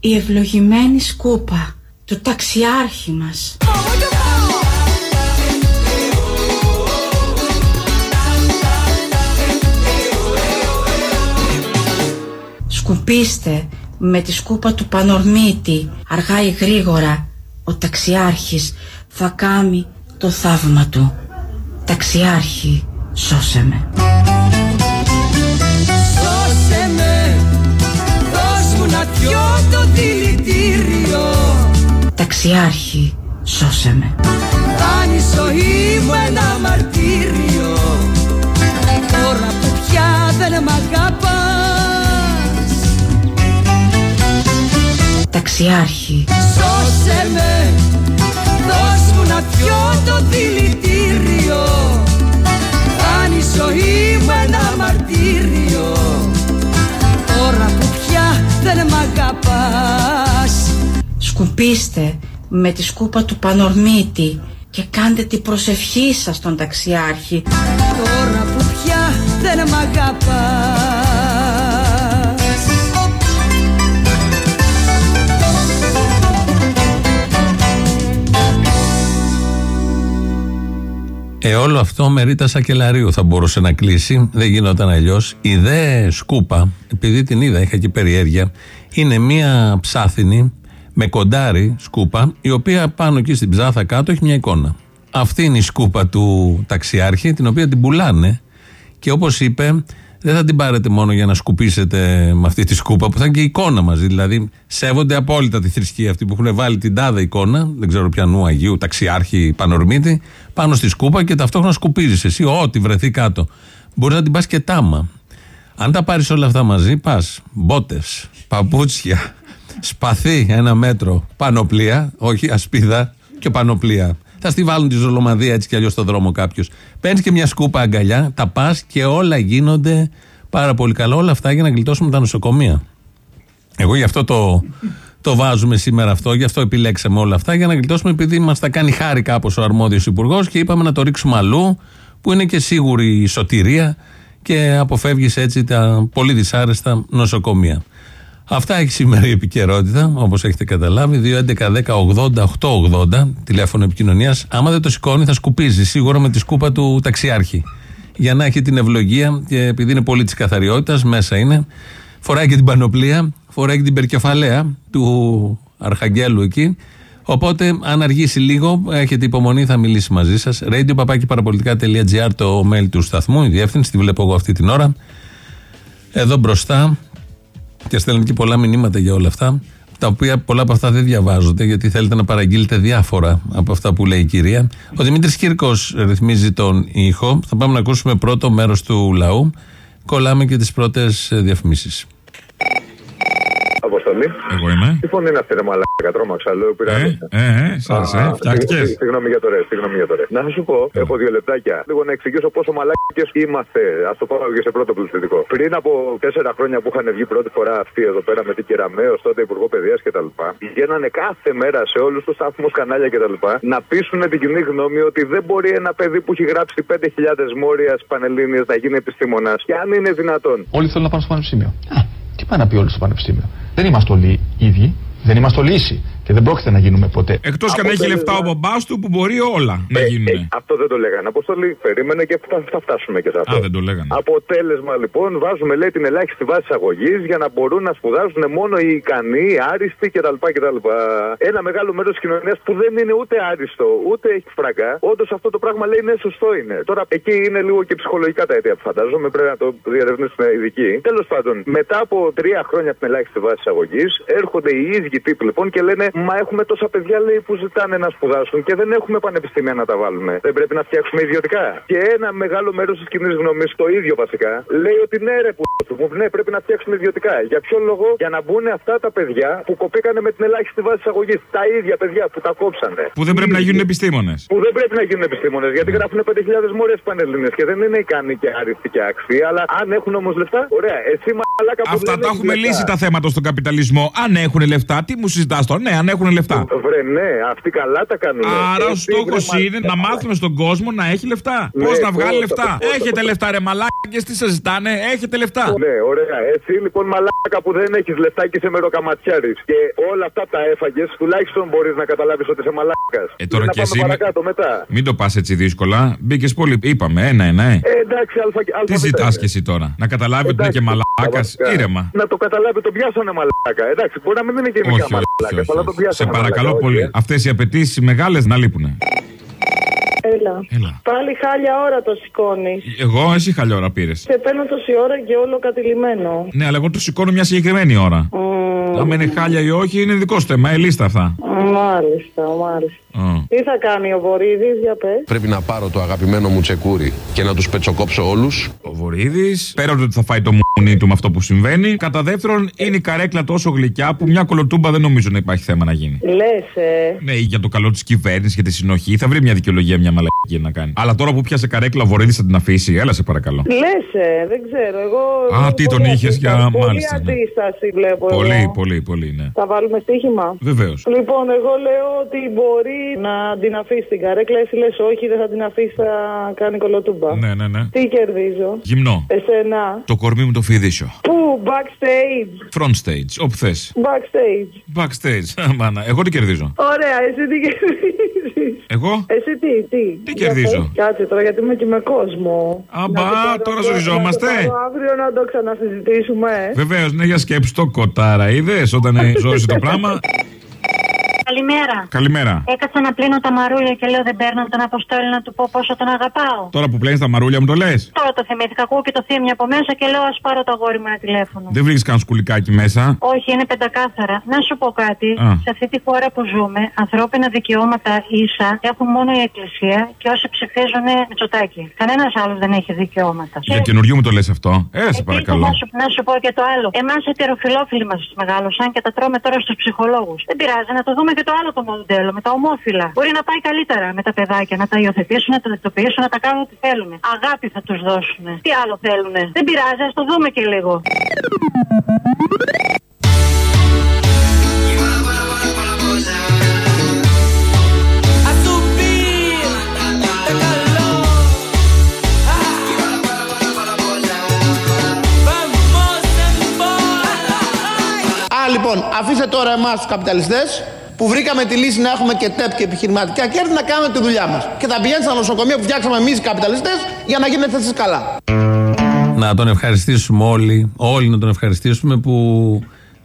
Η ευλογημένη σκούπα του ταξιάρχη μας. Σκουπίστε με τη σκούπα του Πανορμίτη αργά ή γρήγορα ο ταξιάρχης θα κάνει το θαύμα του. Ταξιάρχη, σώσε με.
Σώσε με, δώσ' μου να πιω το δηλητήριο
Ταξιάρχη, σώσε με.
Κάνει η ζωή μου ένα μαρτύριο Τώρα που πια δεν μ' αγαπάς
Ταξιάρχη,
Σώσε με, δώσ' μου να πιω το δηλητήριο. Κάνει η ζωή μου ένα μαρτύριο. Τώρα που πια δεν μ' αγαπάς.
Σκουπίστε με τη σκούπα του Πανορμίτη και κάντε την προσευχή σας στον ταξιάρχη.
Τώρα που πια δεν μ' αγαπάς
Ε, όλο αυτό με Ρίτα Σακελαρίου θα μπορούσε να κλείσει. Δεν γινόταν αλλιώς. Η δε σκούπα, επειδή την είδα, είχα και περιέργεια, είναι μία ψάθινη με κοντάρι σκούπα, η οποία πάνω εκεί στην ψάθα κάτω έχει μια εικόνα. Αυτή είναι η σκούπα του ταξιάρχη, την οποία την πουλάνε και όπως είπε, δεν θα την πάρετε μόνο για να σκουπίσετε με αυτή τη σκούπα, που θα είναι και εικόνα μαζί. Δηλαδή, σέβονται απόλυτα τη θρησκεία αυτή που έχουν βάλει την τάδε εικόνα, δεν ξέρω ποιανού Αγίου, ταξιάρχη, πανορμίτη, πάνω στη σκούπα και ταυτόχρονα σκουπίζεις εσύ ό,τι βρεθεί κάτω. Μπορεί να την πας και τάμα. Αν τα πάρεις όλα αυτά μαζί, πας μπότες, παπούτσια, σπαθί ένα μέτρο, πανοπλία, όχι ασπίδα και πανοπλία. Θα στη βάλουν τη ζολομαδία έτσι κι αλλιώς στον δρόμο κάποιος. Παίρνεις και μια σκούπα αγκαλιά, τα πας και όλα γίνονται πάρα πολύ καλά. Όλα αυτά για να γλιτώσουμε τα νοσοκομεία. Εγώ γι' αυτό το, το βάζουμε σήμερα αυτό, γι' αυτό επιλέξαμε όλα αυτά, για να γλιτώσουμε επειδή μας τα κάνει χάρη κάπως ο αρμόδιος υπουργός και είπαμε να το ρίξουμε αλλού, που είναι και σίγουρη η σωτηρία και αποφεύγεις έτσι τα πολύ δυσάρεστα νοσοκομεία. Αυτά έχει σήμερα η επικαιρότητα, όπως έχετε καταλάβει. 2.11.10.80.880 τηλέφωνο επικοινωνίας. Άμα δεν το σηκώνει, θα σκουπίζει σίγουρα με τη σκούπα του ταξιάρχη. Για να έχει την ευλογία και επειδή είναι πολύ της καθαριότητας, μέσα είναι. Φοράει και την πανοπλία, φοράει και την περκεφαλαία του Αρχαγγέλου εκεί. Οπότε, αν αργήσει λίγο, έχετε υπομονή, θα μιλήσει μαζί σας. Radio το mail του σταθμού, η διεύθυνση, τη βλέπω εγώ αυτή την ώρα. Εδώ μπροστά, και στέλνουν και πολλά μηνύματα για όλα αυτά. Τα οποία πολλά από αυτά δεν διαβάζονται, γιατί θέλετε να παραγγείλετε διάφορα από αυτά που λέει η κυρία. Ο Δημήτρης Κύρκος ρυθμίζει τον ήχο. Θα πάμε να ακούσουμε πρώτο μέρος του λαού. Κολλάμε και τις πρώτες διαφημίσεις.
Αποστολή.
Εγώ είμαι.
Τι φωνή είναι αυτή, ρε μαλάκα, τρόμαξα, λέω, πήρα.
Ε, ε, ε, σας, ε, φτιάχτηκες.
Συγγνώμη για το ρε, συγγνώμη για το ρε. Να σου πω, έχω δύο λεπτάκια. Λίγο να εξηγήσω πόσο μαλάκες είμαστε. Α το πάω και σε πρώτο πληθυντικό. Πριν από τέσσερα χρόνια που είχαν βγει πρώτη φορά αυτοί εδώ πέρα με την Κεραμαίο, τότε Υπουργό Παιδείας κτλ. Πηγαίνανε κάθε μέρα σε όλους τους σταθμούς, κανάλια κτλ. Να πείσουν την κοινή γνώμη ότι δεν μπορεί ένα παιδί που έχει γράψει 5.000 μόριας πανελλήνιες να γίνει επιστήμονας. Και αν είναι δυνατόν.
Όλοι θέλουν να πάνε στο πανεπιστήμιο. Α, τι πάει να πει όλοι στο πανεπιστήμιο. Δεν είμαστε όλοι ίδιοι, δεν είμαστε όλοι ίσοι. Και Και δεν πρόκειται να γίνουμε ποτέ.
Εκτός και αν έχει
Αποτέλεσμα-
λεφτά ο μπαμπάς του που μπορεί όλα να
Ε,
γίνουν.
ε, αυτό δεν το λέγανε. Αποστολή, περίμενε και θα, θα φτάσουμε και σε αυτό.
Α, δεν το λέγανε.
Αποτέλεσμα λοιπόν, βάζουμε λέει την ελάχιστη βάση αγωγή για να μπορούν να σπουδάσουν μόνο οι ικανοί, οι άριστοι κτλ. κτλ. Ένα μεγάλο μέρος της κοινωνίας που δεν είναι ούτε άριστο, ούτε έχει φραγκά. Όντως αυτό το πράγμα λέει ναι, σωστό είναι. Τώρα εκεί είναι λίγο και ψυχολογικά τα αίτια που φαντάζομαι. Πρέπει να το διερευνήσουμε ειδικοί. Τέλος πάντων, μετά από τρία χρόνια από την ελάχιστη βάση αγωγή, έρχονται οι ίδιοι τύποι λοιπόν και λένε Μα έχουμε τόσα παιδιά λέει, που ζητάνε να σπουδάσουν και δεν έχουμε πανεπιστήμια να τα βάλουμε. Δεν πρέπει να φτιάξουμε ιδιωτικά. Και ένα μεγάλο μέρος της κοινής γνώμης, το ίδιο βασικά, λέει ότι ναι, ρε που μου, ναι, πρέπει να φτιάξουμε ιδιωτικά. Για ποιο λόγο, για να μπουν αυτά τα παιδιά που κοπήκανε με την ελάχιστη βάση αγωγής. Τα ίδια παιδιά που τα κόψανε.
Που δεν πρέπει να γίνουν επιστήμονες.
Που δεν πρέπει να γίνουν επιστήμονες γιατί γράφουν 5.000 μόρε πανελληνίε και δεν είναι ικανοί και άριστοι και άξιοι. Αλλά αν έχουν όμως λεφτά, ωραία. Εσύ μαλάκα που
Αυτά
δεν
τα
έχεις
έχουμε
λεφτά.
λύσει τα θέματα στον καπιταλισμό. Αν έχουν λεφτά, τι μου συζητάς τώρα; Ναι, αν έχουν λεφτά.
Βρε, ναι, αυτοί καλά τα κάνουν.
Άρα ο
Εσύ,
στόχος
βρε, μα-
είναι να μάθουμε στον κόσμο να έχει λεφτά.
Ναι,
Πώς να βγάλει
πώς,
λεφτά.
πώς, πώς,
Έχετε
πώς.
λεφτά, ρε μαλάκες, τι σας ζητάνε; Έχετε λεφτά.
Ναι, ωραία. Εσύ λοιπόν μαλάκα που δεν έχεις λεφτά και είσαι μεροκαματιάρη και όλα αυτά τα έφαγες, τουλάχιστον μπορείς να καταλάβεις ότι είσαι μαλάκας.
Ε, τώρα
να
κι
πάμε
εσύ με-
παρακάτω μετά.
Μην το πας έτσι δύσκολα. Μπήκε πολύ. Είπαμε, ένα-ένα, ε.
Ε, εντάξει, αλφα, αλφα
Τι ζητάς κι εσύ τώρα. Να καταλάβει ότι είναι και μαλάκας. Ήρεμα.
Να το καταλάβει, τον πιάσανε μαλάκα. Εντάξει, μπορεί να μην είναι και
Όχι,
γενικά
όχι,
μαλάκα,
όχι,
αλλά
όχι.
τον πιάσανε.
Σε παρακαλώ
μαλάκα,
πολύ.
όχι, ε.
Αυτές οι απαιτήσεις μεγάλες να λείπουν.
Έλα. Πάλι χάλια ώρα το σηκώνεις.
Εγώ, εσύ χαλιά ώρα πήρες.
Σε παίρνω τόση ώρα και όλο κατηλημένο.
Ναι, αλλά εγώ το σηκώνω μια συγκεκριμένη ώρα. Αν είναι χάλια ή όχι, είναι δικό σου θέμα. Ε, λίστα αυτά.
Μάλιστα, μάλιστα.
Α.
Τι θα κάνει ο Βορύδης, για πες.
Πρέπει να πάρω το αγαπημένο μου τσεκούρι και να τους πετσοκόψω όλους.
Ο Βορύδης, πέρα από το ότι θα φάει το μουνί του με αυτό που συμβαίνει. Κατά δεύτερον, είναι η καρέκλα τόσο γλυκιά που μια κολοτούμπα δεν νομίζω να υπάρχει θέμα να γίνει.
Λες, ε.
Ναι, για το καλό της κυβέρνησης και τη συνοχή θα βρει μια δικαιολογία, μια μαλακή να κάνει. Αλλά τώρα που πιάσε καρέκλα ο Βορύδη θα την αφήσει, έλα σε παρακαλώ.
Λες, ε, δεν ξέρω. Εγώ.
Α, τι τον
πολύ
είχες για-
αντίσταση. Πολύ
μάλιστα, ναι.
αντίσταση βλέπω
Πολύ,
εγώ.
πολύ, πολύ, ναι.
Θα βάλουμε στοίχημα;
Βεβαίως.
Λοιπόν, εγώ λέω ότι μπορεί να την αφήσει την καρέκλα. Εσύ λες όχι, δεν θα την αφήσει, θα κάνει κολοτούμπα.
Ναι, ναι, ναι.
Τι κερδίζω;
Γυμνό.
Εσένα;
Το κορμί μου το φιδίσιο.
Πού, backstage;
Front stage, όπου θες.
Backstage.
Backstage. (laughs) Μάνα, εγώ τι κερδίζω.
Ωραία, εσύ τι κερδίζεις;
Εγώ;
Εσύ τι, τι.
Τι κερδίζω;
Για πες. Κάτσε τώρα γιατί είμαι και με κόσμο.
Αμπά,
Να το πάρω
τώρα
αύριο-
ζοριζόμαστε.
να το πάρω Αύριο να το ξανασυζητήσουμε.
Βεβαίως, ναι, για σκέψου το κοτάρα. Είδες όταν (laughs) ζώρισε το πράγμα.
Καλημέρα.
Καλημέρα.
Έκατσα να πλύνω τα μαρούλια και λέω δεν παίρνω τον Αποστόλη να του πω πόσο τον αγαπάω.
Τώρα που πλένεις τα μαρούλια μου το λες.
Τώρα το θυμήθηκα. Ακούω και το θύμιο από μέσα και λέω ας πάρω το αγόρι μου ένα τηλέφωνο.
Δεν βρήκες καν σκουλικάκι μέσα.
Όχι, είναι πεντακάθαρα. Να σου πω κάτι.
Α.
Σε αυτή τη χώρα που ζούμε, ανθρώπινα δικαιώματα ίσα έχουν μόνο η Εκκλησία και όσοι ψηφίζουν Μητσοτάκη. Κανένας άλλος δεν έχει δικαιώματα.
Για καινούριο μου το λες αυτό. Ε, σε παρακαλώ.
Να σου, να σου πω και το άλλο. Εμάς οι ετεροφιλόφιλοι μας μεγάλωσαν και τα τρώμε τώρα στους ψυχολόγους. Δεν πειράζει να το δούμε και το άλλο το μοντέλο με τα ομόφυλα. Μπορεί να πάει καλύτερα με τα παιδάκια, να τα υιοθετήσουν, να τα δεκτοποιήσουν, να τα κάνουν ό,τι θέλουν. Αγάπη θα τους δώσουν. Τι άλλο θέλουν. Δεν πειράζει, ας το δούμε και λίγο.
A subir, está calor. Vamos embora.
Α, λοιπόν, αφήστε τώρα εμάς του καπιταλιστές που βρήκαμε τη λύση να έχουμε και ΤΕΠ και επιχειρηματικά κέρδη να κάνουμε τη δουλειά μας. Και θα πηγαίνετε στα νοσοκομεία που φτιάξαμε εμείς οι καπιταλιστές για να γίνετε εσεί καλά.
Να τον ευχαριστήσουμε όλοι, όλοι να τον ευχαριστήσουμε που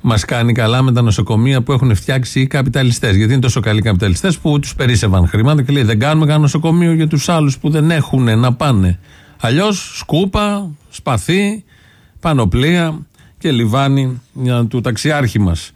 μας κάνει καλά με τα νοσοκομεία που έχουν φτιάξει οι καπιταλιστές. Γιατί είναι τόσο καλοί καπιταλιστές που τους περίσευαν χρήματα και λέει δεν κάνουμε κανένα νοσοκομείο για τους άλλους που δεν έχουν να πάνε. Αλλιώς σκούπα, σπαθί, πανοπλία και λιβάνι για του ταξιάρχη μας.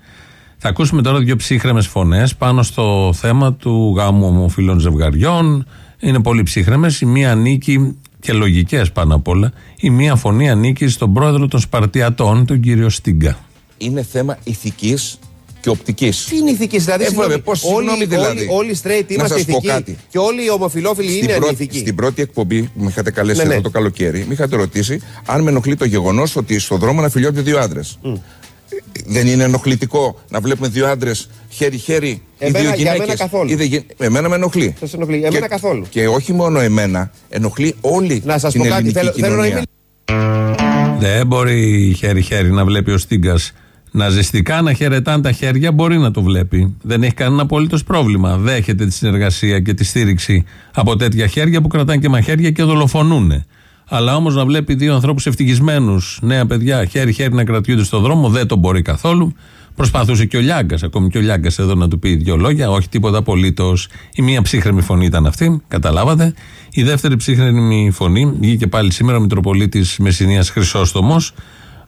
Θα ακούσουμε τώρα δύο ψύχρεμες φωνές πάνω στο θέμα του γάμου ομοφυλών ζευγαριών. Είναι πολύ ψύχρεμες. Η μία ανήκει και λογικές πάνω απ' όλα. Η μία φωνή ανήκει στον πρόεδρο των Σπαρτιατών, τον κύριο Στίγκα.
είναι θέμα ηθικής και οπτικής.
Τι είναι ηθικής, δηλαδή.
Ε,
συγγνώμη,
βέβαια, πώς,
όλοι,
συγγνώμη, δηλαδή.
όλοι, όλοι οι straight
Να
είμαστε
σας πω
ηθικοί.
κάτι.
Και όλοι οι ομοφυλόφιλοι
Στην
είναι
πρώτη,
ανήθικοι.
στην πρώτη εκπομπή που με είχατε καλέσει
Ναι,
εδώ
ναι.
το καλοκαίρι, με είχατε ρωτήσει αν με ενοχλεί το γεγονός ότι στον δρόμο αναφιλιώνται δύο άντρες. Δεν είναι ενοχλητικό να βλέπουμε δύο άντρες χέρι-χέρι ή
Εμένα-
δύο
για
γυναίκες.
μένα καθόλου.
Εμένα με ενοχλεί.
Σας ενοχλεί. Εμένα
και,
καθόλου.
Και όχι μόνο εμένα, ενοχλεί όλη
Να σας
την
πω κάτι,
ελληνική
θέλω- θέλω να
κοινωνία.
είμαι
Δεν μπορεί χέρι-χέρι να βλέπει ο Στίγκας Να ζεστικά να χαιρετάνε τα χέρια μπορεί να το βλέπει. Δεν έχει κανένα απολύτως πρόβλημα. Δέχεται τη συνεργασία και τη στήριξη από τέτοια χέρια που κρατάνε και μαχαίρια και δολοφονούν. Αλλά όμως να βλέπει δύο ανθρώπους ευτυχισμένους, νέα παιδιά, χέρι-χέρι να κρατιούνται στον δρόμο, δεν το μπορεί καθόλου. Προσπαθούσε και ο Λιάγκας, ακόμη και ο Λιάγκας εδώ να του πει δύο λόγια, όχι τίποτα απολύτως. Η μία ψύχρεμη φωνή ήταν αυτή, καταλάβατε. Η δεύτερη ψύχρεμη φωνή βγήκε πάλι σήμερα ο Μητροπολίτης Μεσσηνίας Χρυσόστομος,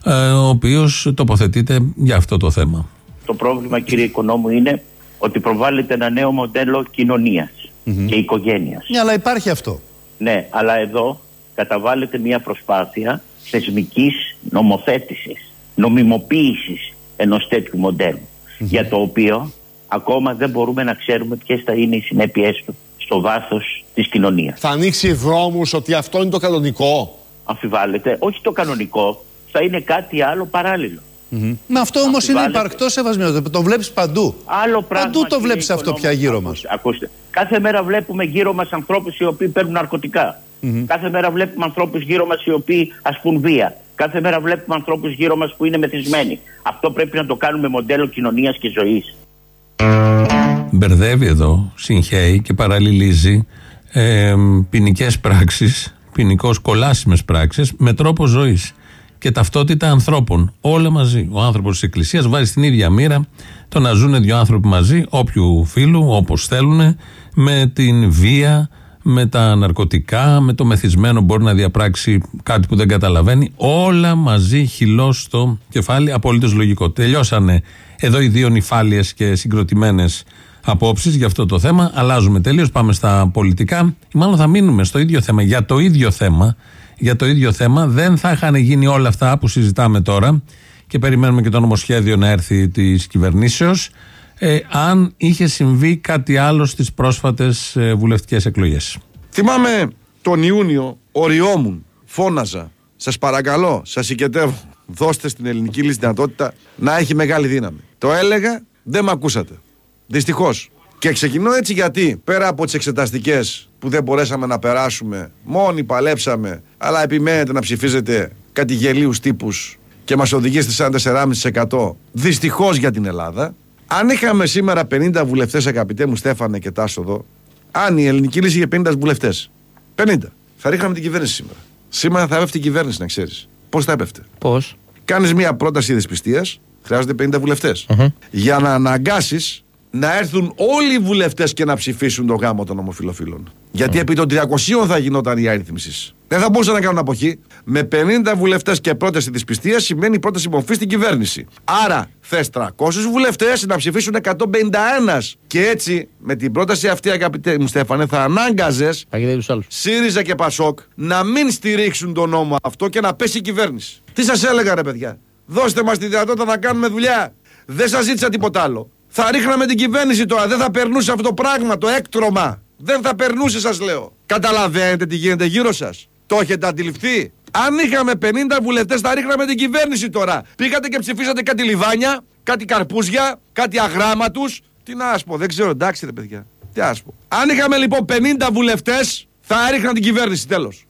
ε, ο οποίος τοποθετείται για αυτό το θέμα.
Το πρόβλημα, κύριε Οικονόμου, είναι ότι προβάλλεται ένα νέο μοντέλο κοινωνίας και οικογένειας.
Ναι, αλλά υπάρχει αυτό.
Ναι, αλλά εδώ καταβάλλεται μια προσπάθεια θεσμικής νομοθέτησης, νομιμοποίησης ενός τέτοιου μοντέλου, για το οποίο ακόμα δεν μπορούμε να ξέρουμε ποιες θα είναι οι συνέπειές του στο βάθος της κοινωνίας.
Θα ανοίξει δρόμους ότι αυτό είναι το κανονικό;
Αμφιβάλλεται, όχι το κανονικό, θα είναι κάτι άλλο παράλληλο.
Με αυτό όμως είναι
Αμφιβάλλεται.
υπαρκτός σεβασμένο. Το βλέπεις παντού.
Άλλο πράγμα.
Παντού το
κύριε
βλέπει αυτό
Οικονόμου.
πια γύρω μας.
Ακούστε, κάθε μέρα βλέπουμε γύρω μας ανθρώπους οι οποίοι παίρνουν ναρκωτικά. Κάθε μέρα βλέπουμε ανθρώπους γύρω μας οι οποίοι ασκούν βία. Κάθε μέρα βλέπουμε ανθρώπους γύρω μας που είναι μεθυσμένοι. Αυτό πρέπει να το κάνουμε μοντέλο κοινωνίας και ζωής.
Μπερδεύει εδώ, συγχαίει και παραλληλίζει ε, ποινικές πράξεις, ποινικώς κολάσιμες πράξεις με τρόπο ζωής και ταυτότητα ανθρώπων. Όλα μαζί. Ο άνθρωπος της Εκκλησίας βάζει στην ίδια μοίρα το να ζουν δύο άνθρωποι μαζί, όποιου φίλου, όπως θέλουν, με την βία, με τα ναρκωτικά, με το μεθυσμένο μπορεί να διαπράξει κάτι που δεν καταλαβαίνει. Όλα μαζί, χυλό στο κεφάλι, απολύτως λογικό. Τελειώσανε εδώ οι δύο νυφάλιες και συγκροτημένες απόψεις για αυτό το θέμα. Αλλάζουμε τελείως, πάμε στα πολιτικά. Ή μάλλον θα μείνουμε στο ίδιο θέμα. Για το ίδιο θέμα, για το ίδιο θέμα δεν θα είχαν γίνει όλα αυτά που συζητάμε τώρα και περιμένουμε και το νομοσχέδιο να έρθει της κυβερνήσεως. Ε, αν είχε συμβεί κάτι άλλο στις πρόσφατες ε, βουλευτικές εκλογές.
Θυμάμαι τον Ιούνιο, οριόμουν, φώναζα. Σας παρακαλώ, σας οικετεύω. Δώστε στην ελληνική λύση δυνατότητα να έχει μεγάλη δύναμη. Το έλεγα, δεν με ακούσατε. Δυστυχώς. Και ξεκινώ έτσι γιατί πέρα από τις εξεταστικές που δεν μπορέσαμε να περάσουμε, μόνοι παλέψαμε, αλλά επιμένετε να ψηφίζετε κάτι γελίου τύπους και μας οδηγήσετε σε ένα 4,5% δυστυχώς για την Ελλάδα. Αν είχαμε σήμερα 50 βουλευτές, αγαπητέ μου Στέφανε και Τάσο εδώ, αν η ελληνική λύση είχε 50 βουλευτές, 50, θα ρίχναμε την κυβέρνηση σήμερα. Σήμερα θα έπεφτε η κυβέρνηση, να ξέρεις. Πώς θα έπεφτε;
Πώς;
Κάνεις μια πρόταση δυσπιστίας, χρειάζονται 50 βουλευτε Για να αναγκάσεις να έρθουν όλοι οι βουλευτές και να ψηφίσουν το γάμο των ομοφυλοφίλων. Γιατί επί των 300 θα γινόταν η άρρυθμιση. Δεν θα μπορούσαν να κάνουν αποχή. Με 50 βουλευτές και πρόταση δυσπιστία σημαίνει πρόταση μορφής στην κυβέρνηση. Άρα θες 300 βουλευτές να ψηφίσουν 151. Και έτσι με την πρόταση αυτή, αγαπητέ μου Στέφανε, θα ανάγκαζες ΣΥΡΙΖΑ και ΠΑΣΟΚ να μην στηρίξουν τον νόμο αυτό και να πέσει η κυβέρνηση. Τι σας έλεγα, ρε παιδιά; Δώστε μας τη δυνατότητα να κάνουμε δουλειά. Δεν σας ζήτησα τίποτα άλλο. Θα ρίχναμε την κυβέρνηση τώρα. Δεν θα περνούσε αυτό το πράγμα, το έκτρωμα. Δεν θα περνούσε, σας λέω. Καταλαβαίνετε τι γίνεται γύρω σας. Το έχετε αντιληφθεί; Αν είχαμε 50 βουλευτές, θα ρίχναμε την κυβέρνηση τώρα. Πήγατε και ψηφίσατε κάτι λιβάνια, κάτι καρπούζια, κάτι αγράμματους. Τι να σου πω, δεν ξέρω, εντάξει ρε παιδιά. Τι να σου πω. Αν είχαμε λοιπόν 50 βουλευτές, θα έριχναν την κυβέρνηση, τέλος.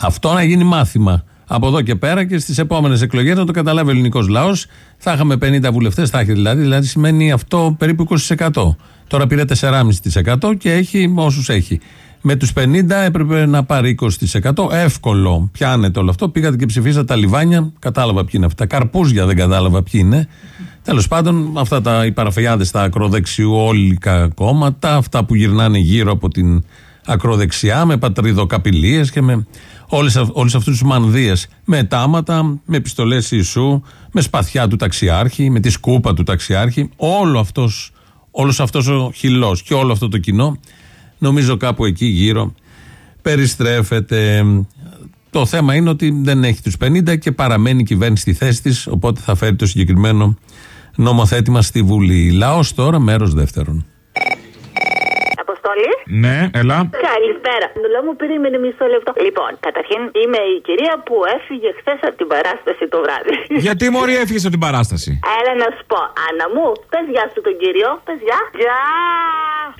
Αυτό να γίνει μάθημα. Από εδώ και πέρα και στις επόμενες εκλογές να το καταλάβει ο ελληνικός λαός. Θα είχαμε 50 βουλευτές, θα έχει δηλαδή, δηλαδή σημαίνει αυτό περίπου 20%. Τώρα πήρε 4,5% και έχει όσους έχει. Με τους 50 έπρεπε να πάρει 20%. Εύκολο. Πιάνετε όλο αυτό. Πήγατε και ψηφίσατε τα λιβάνια. Κατάλαβα ποιοι είναι αυτά. Καρπούζια δεν κατάλαβα ποιοι είναι. Τέλος πάντων, αυτά τα οι παραφιάδε στα ακροδεξιόλικα κόμματα, αυτά που γυρνάνε γύρω από την ακροδεξιά με πατριδοκαπηλίες και με όλες, αυ- όλους αυτούς τους μανδύες με τάματα, με επιστολές Ιησού με σπαθιά του ταξιάρχη, με τη σκούπα του ταξιάρχη όλο αυτός, όλος αυτός ο χυλός και όλο αυτό το κοινό νομίζω κάπου εκεί γύρω περιστρέφεται το θέμα είναι ότι δεν έχει τους 50 και παραμένει η κυβέρνηση στη θέση της οπότε θα φέρει το συγκεκριμένο νομοθέτημα στη Βουλή. Λαός τώρα μέρος δεύτερον.
Αποστολή.
Ναι, έλα.
Καλησπέρα. Δουλά μου περίμενε μισό λεπτό. Λοιπόν, καταρχήν είμαι η κυρία που έφυγε χθες από την παράσταση το βράδυ.
Γιατί μωρή έφυγες από την παράσταση;
Έλα να σου πω, Άννα μου, πες γεια σου τον κύριο. Πες γεια. Γεια.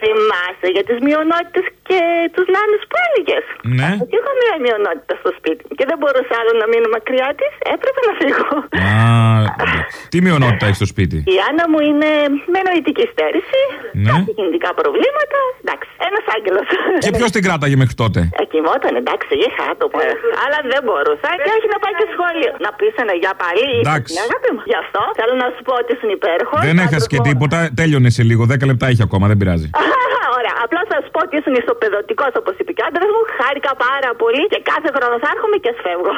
Θυμάσαι για τις μειονότητες και τους νάνου που έλεγε.
Ναι.
Και έχω μία μειονότητα στο σπίτι μου και δεν μπορούσα άλλο να μείνω μακριά της. Έπρεπε να φύγω.
Α, εντάξει. τι μειονότητα έχεις στο σπίτι;
Η Άννα μου είναι με νοητική στέρηση,
Ναι.
κάποια κινητικά προβλήματα. Εντάξει, ένας άγγελος.
Και ποιος την κράταγε μέχρι τότε;
Ε, κοιμόταν, εντάξει, είχα άτομο. Αλλά δεν μπορούσα και όχι να πάει και σχολείο. Να πει ένα για πάλι.
Εντάξει.
Ναι, αγάπη μου. Γι' αυτό θέλω να σου πω ότι ήσουν υπέροχος.
Δεν έχασες και τίποτα. Τέλειωνε σε λίγο. 10 λεπτά έχει ακόμα, δεν πειράζει. (laughs)
Ωραία. Απλά θα σου πω ότι ήσουν ισοπεδωτικός όπως είπε και ο άντρας μου. Χάρηκα πάρα πολύ και κάθε χρόνο θα έρχομαι και σφεύγω.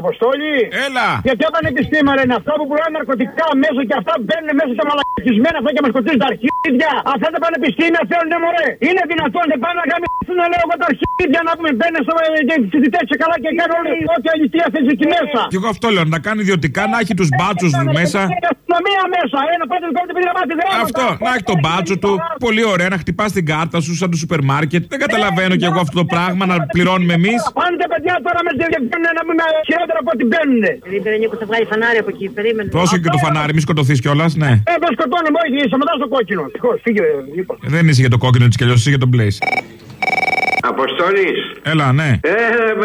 Αποστόλη!
Έλα!
Για ποια πανεπιστήμια είναι αυτά που πουλάνε ναρκωτικά μέσα και αυτά μπαίνουν μέσα στα μαλακισμένα αυτά και μα κοτσίζουν τα αρχίδια. Αυτά τα πανεπιστήμια θέλουν μωρέ. Είναι δυνατόν δεν πάνε να γαμίσουν λέω εγώ τα αρχίδια να πούμε μπαίνουν στο φοιτητέ και καλά και κάνουν όλη ό,τι αλήθεια θες εκεί μέσα.
Και εγώ αυτό λέω, να κάνει ιδιωτικά, να έχει του μπάτσου μέσα.
Είναι αστυνομία μέσα, ένα πάτε το παιδί να μάθει δράματα.
Αυτό, να έχει τον μπάτσο του. Πολύ ωραία, να χτυπά την κάρτα σου σαν το σούπερ μάρκετ. Δεν καταλαβαίνω κι εγώ αυτό το πράγμα να πληρώνουμε εμεί.
Πάνε τα παιδιά τώρα με τη να μην χειρότερα από ό,τι μπαίνουν.
Περίμενε, Νίκο, θα βγάλει φανάρι από εκεί. Περίμενε.
Πρόσεχε και το φανάρι, μη σκοτωθείς κιόλας, ναι.
Ε, δεν σκοτώνουμε, όχι, σταματά το κόκκινο. Τυχώς, φύγε, λοιπόν.
Δεν είσαι για το κόκκινο της κι αλλιώ, είσαι για τον Blaze.
Αποστολή.
Έλα, ναι.
Ε,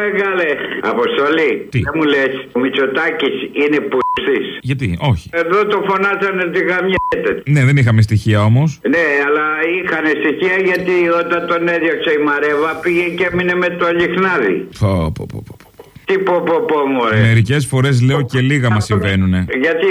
μεγάλε. Αποστολή.
Τι;
Δεν μου λες, ο Μητσοτάκης είναι πουστής.
Γιατί, όχι.
Εδώ το φωνάζανε τη γαμιέται.
Ναι, δεν είχαμε στοιχεία όμως.
Ναι, αλλά είχαν στοιχεία γιατί όταν τον έδιωξε η Μαρέβα πήγε και έμεινε με το λιχνάδι.
Πω, πω, πω, πω.
Τι πω πω πω μωρέ.
Μερικές φορές λέω και λίγα μας συμβαίνουν.
Γιατί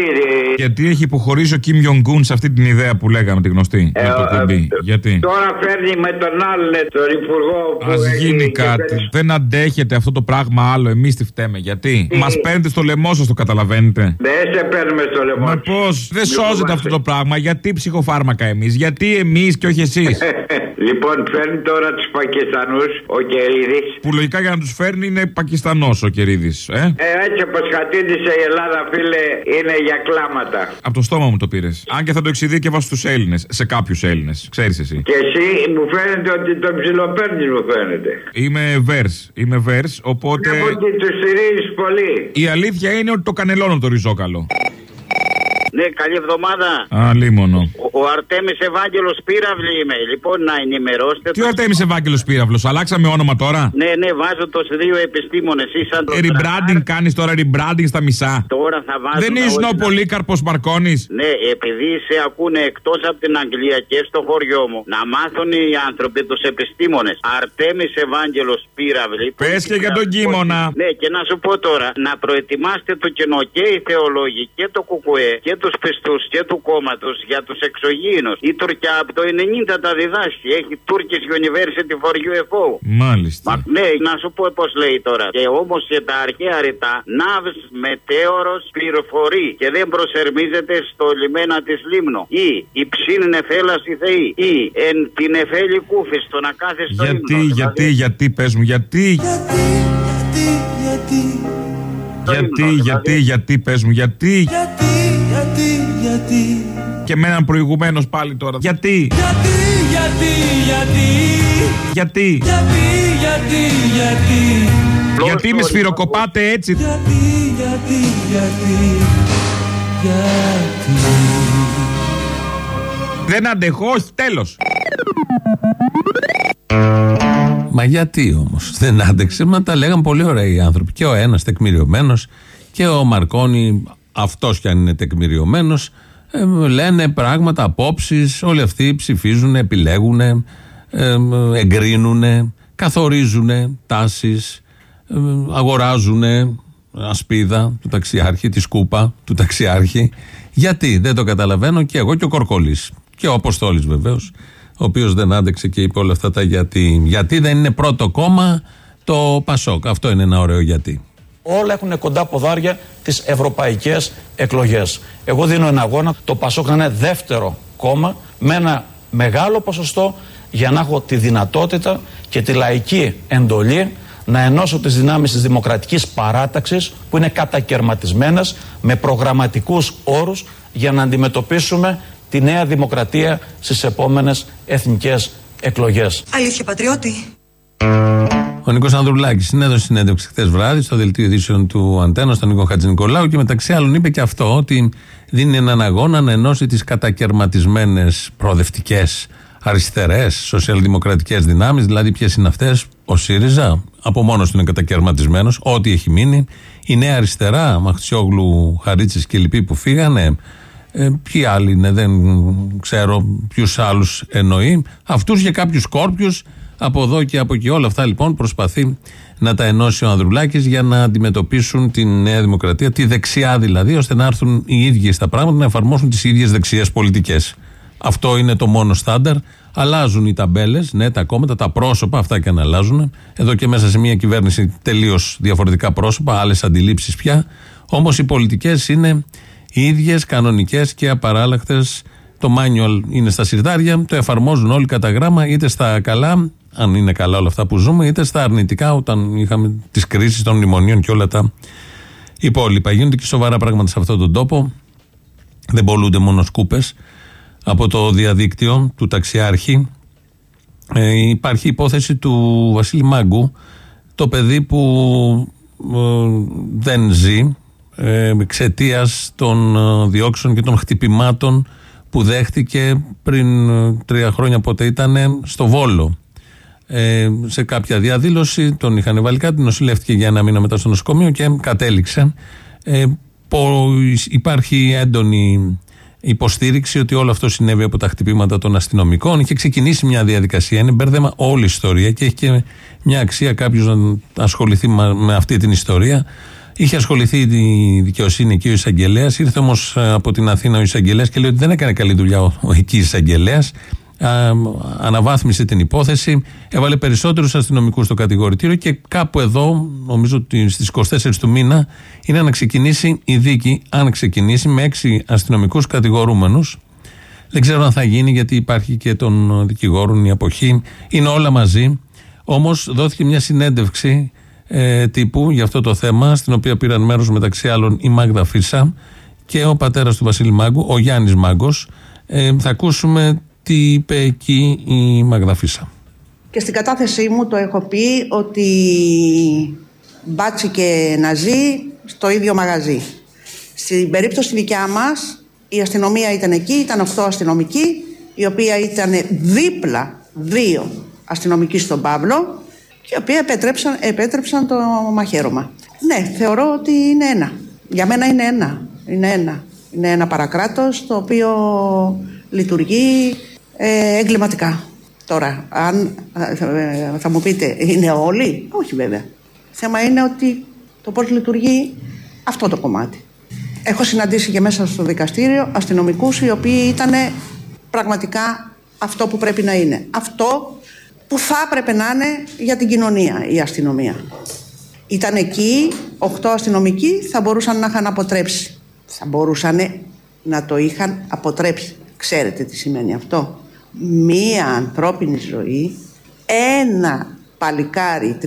ε,
Γιατί έχει υποχωρήσει ο Κιμ Ιονγκούν σε αυτή την ιδέα που λέγαμε τη γνωστή.
Ε,
με το
ε,
κουμπί. Γιατί;
τώρα φέρνει με τον άλλον τον υπουργό που
Α
έχει
γίνει
και
κάτι.
παίρνει-
Δεν αντέχετε αυτό το πράγμα άλλο. Εμείς τι φταίμε. Γιατί;
Τι;
Μας παίρνετε στο λαιμό σας, το καταλαβαίνετε.
Δεν σε παίρνουμε στο λαιμό.
Μα πώς; Δεν σώζεται αυτό το πράγμα. Γιατί ψυχοφάρμακα εμείς; Γιατί εμείς και όχι εσείς; (laughs)
λοιπόν, φέρνει τώρα τους Πακιστανούς ο Κερίδης.
που λογικά για να τους φέρνει είναι Πακιστανός ο Κερίδης. Ε;
Ε, έτσι όπως κατήντησε η Ελλάδα, φίλε, είναι για κλάματα.
Από το στόμα μου το πήρες. Αν και θα το εξειδίκευα στους Έλληνες. Σε κάποιους Έλληνες. Ξέρεις εσύ.
Και εσύ μου φαίνεται ότι τον ψιλοπαίρνεις, μου φαίνεται.
Είμαι βέρς, είμαι βέρς, οπότε
Βλέπω ότι τους στηρίζεις πολύ.
η αλήθεια είναι ότι το κανελώνω το ριζόκαλο.
Ναι, καλή εβδομάδα.
Α, λίμωνο.
Ο, ο Αρτέμις Ευάγγελος Πύραυλη είμαι. Λοιπόν, να ενημερώσετε.
Τι ο Αρτέμις Ευάγγελος Πύραυλος, αλλάξαμε όνομα τώρα;
Ναι, ναι, βάζω του δύο επιστήμονες. Ήσαν το.
Ε, rebranding κάνεις τώρα, rebranding στα μισά.
Τώρα θα βάζω.
Δεν ήσουν ο Πολύκαρπος Μαρκόνη.
Ναι, επειδή σε ακούνε εκτός από την Αγγλία και στο χωριό μου, να μάθουν οι άνθρωποι τους επιστήμονες. Αρτέμις Ευάγγελος Πύραυλη.
Πες και για τον Κίμωνα.
Ναι, και να σου πω τώρα, να προετοιμάστε το κοινό και οι θεολόγοι και το κουκουέ και τους πιστούς και του κόμματος για τους εξωγήινους. Η Τουρκιά από το 90 τα διδάσκει. Έχει Turkish University for UFO.
Μάλιστα.
Μα, ναι, να σου πω πώς λέει τώρα. Και όμως και τα αρχαία ρητά, ναύς μετέωρος πληροφορεί και δεν προσερμίζεται στο λιμένα της Λίμνο. Ή η ψήνε θέλαση θεή. Ή εν την εφέλη κούφης στο να κάθε στο
Γιατί,
ύμνο.
γιατί, γιατί, πες μου, γιατί; Γιατί, γιατί, γιατί, πες μου, γιατί;
Γιατί, γιατί,
Και με έναν προηγουμένω πάλι τώρα. Γιατί.
γιατί, γιατί, γιατί,
Γιατί.
γιατί, γιατί, γιατί,
Γιατί με σφυροκοπάτε έτσι.
γιατί, γιατί, γιατί, γιατί.
Δεν αντεχώ, όχι, τέλος.
Μα γιατί όμως δεν άντεξε, μα τα λέγαν πολύ ωραία οι άνθρωποι. Και ο ένας τεκμηριωμένος και ο Μαρκόνι, αυτός κι αν είναι τεκμηριωμένος, λένε πράγματα, απόψεις. Όλοι αυτοί ψηφίζουν, επιλέγουν, ε, εγκρίνουν, καθορίζουν τάσεις, αγοράζουν ασπίδα του ταξιάρχη, τη σκούπα του ταξιάρχη. Γιατί δεν το καταλαβαίνω και εγώ και ο Κορκόλης. Και ο Αποστόλης βεβαίως, ο οποίος δεν άντεξε και είπε όλα αυτά τα γιατί. Γιατί δεν είναι πρώτο κόμμα το Πασόκ. Αυτό είναι ένα ωραίο γιατί.
Όλα έχουν κοντά ποδάρια τις ευρωπαϊκές εκλογές. Εγώ δίνω ένα αγώνα το Πασόκ να είναι δεύτερο κόμμα με ένα μεγάλο ποσοστό για να έχω τη δυνατότητα και τη λαϊκή εντολή να ενώσω τις δυνάμεις της δημοκρατικής παράταξης που είναι κατακαιρματισμένες με προγραμματικούς όρους για να αντιμετωπίσουμε τη νέα δημοκρατία στις επόμενες εθνικές εκλογές.
Αλήθεια, πατριώτη.
Ο Νίκος Ανδρουλάκης συνέδωσε συνέντευξη χθες βράδυ στο δελτίο ειδήσεων του Αντένα, στον Νίκο Χατζη Νικολάου και μεταξύ άλλων είπε και αυτό ότι δίνει έναν αγώνα να ενώσει τις κατακαιρματισμένες προοδευτικές αριστερές, σοσιαλδημοκρατικές δυνάμεις, δηλαδή ποιες είναι αυτές, ο ΣΥΡΙΖΑ, από μόνος του είναι κατακαιρματισμένος, ό,τι έχει μείνει, η Νέα Αριστερά, Μαχτσιόγλου, Χαρίτσης και λοιποί που φύγανε, ε, ποιοι άλλοι είναι, δεν ξέρω ποιους άλλους εννοεί. Αυτούς και κάποιους κόρπιους από εδώ και από εκεί. Όλα αυτά λοιπόν προσπαθεί να τα ενώσει ο Ανδρουλάκης για να αντιμετωπίσουν τη Νέα Δημοκρατία, τη δεξιά δηλαδή, ώστε να έρθουν οι ίδιοι στα πράγματα, να εφαρμόσουν τις ίδιες δεξιές πολιτικές. Αυτό είναι το μόνο στάνταρ. Αλλάζουν οι ταμπέλες, ναι, τα κόμματα, τα πρόσωπα, αυτά και να αλλάζουν. Εδώ και μέσα σε μια κυβέρνηση τελείως διαφορετικά πρόσωπα, άλλες αντιλήψεις πια. Όμως οι πολιτικές είναι οι ίδιες, κανονικές και απαράλλακτες. Το manual είναι στα συρτάρια, το εφαρμόζουν όλοι κατά γράμμα, είτε στα καλά, αν είναι καλά όλα αυτά που ζούμε, είτε στα αρνητικά, όταν είχαμε τις κρίσεις των μνημονίων και όλα τα υπόλοιπα. Γίνονται και σοβαρά πράγματα σε αυτόν τον τόπο. Δεν πολλούνται μόνο σκούπες από το διαδίκτυο του ταξιάρχη. Ε, υπάρχει υπόθεση του Βασίλη Μάγκου, το παιδί που ε, δεν ζει ε, εξαιτίας των ε, διώξεων και των χτυπημάτων που δέχτηκε πριν ε, τρία χρόνια πότε ήταν στο Βόλο. Ε, σε κάποια διαδήλωση τον είχαν βάλει κάτι, νοσηλεύτηκε για ένα μήνα μετά στο νοσοκομείο και κατέληξε. Ε, πο- υπάρχει έντονη υποστήριξη ότι όλο αυτό συνέβη από τα χτυπήματα των αστυνομικών. Είχε ξεκινήσει μια διαδικασία, είναι μπέρδεμα όλη η ιστορία και έχει και μια αξία κάποιος να ασχοληθεί μα- με αυτή την ιστορία. Είχε ασχοληθεί η δικαιοσύνη εκεί ο εισαγγελέας. Ήρθε όμως από την Αθήνα ο εισαγγελέας και λέει ότι δεν έκανε καλή δουλειά ο, ο εκεί εισαγγελέας. Αναβάθμισε την υπόθεση, έβαλε περισσότερους αστυνομικούς στο κατηγορητήριο και κάπου εδώ, νομίζω ότι στις 24 του μήνα, είναι να ξεκινήσει η δίκη. Αν ξεκινήσει με έξι αστυνομικούς κατηγορούμενους. Δεν ξέρω αν θα γίνει γιατί υπάρχει και των δικηγόρων η αποχή. Είναι όλα μαζί. Όμως δόθηκε μια συνέντευξη ε, τύπου για αυτό το θέμα, στην οποία πήραν μέρος μεταξύ άλλων η Μάγδα Φίσα και ο πατέρας του Βασίλη Μάγκου, ο Γιάννης Μάγκος. Ε, θα ακούσουμε τι είπε εκεί η Μάγδα Φίσα.
Και στην κατάθεσή μου το έχω πει ότι μπάτσι και ναζί στο ίδιο μαγαζί. Στην περίπτωση δικιά μας η αστυνομία ήταν εκεί, ήταν 8 αστυνομικοί, η οποία ήταν δίπλα δύο αστυνομικοί στον Παύλο και οι οποίοι επέτρεψαν, επέτρεψαν το μαχαίρωμα. Ναι, θεωρώ ότι είναι ένα. Για μένα είναι ένα. Είναι ένα. Είναι ένα παρακράτος το οποίο λειτουργεί ε, εγκληματικά. Τώρα, αν ε, θα μου πείτε, είναι όλοι, όχι βέβαια. Θέμα είναι ότι το πώς λειτουργεί αυτό το κομμάτι. Έχω συναντήσει και μέσα στο δικαστήριο αστυνομικούς οι οποίοι ήταν πραγματικά αυτό που πρέπει να είναι. Αυτό που θα έπρεπε να είναι για την κοινωνία η αστυνομία. Ήταν εκεί, 8 αστυνομικοί θα μπορούσαν να είχαν αποτρέψει. Θα μπορούσαν να το είχαν αποτρέψει. Ξέρετε τι σημαίνει αυτό. Μία ανθρώπινη ζωή, ένα παλικάρι 34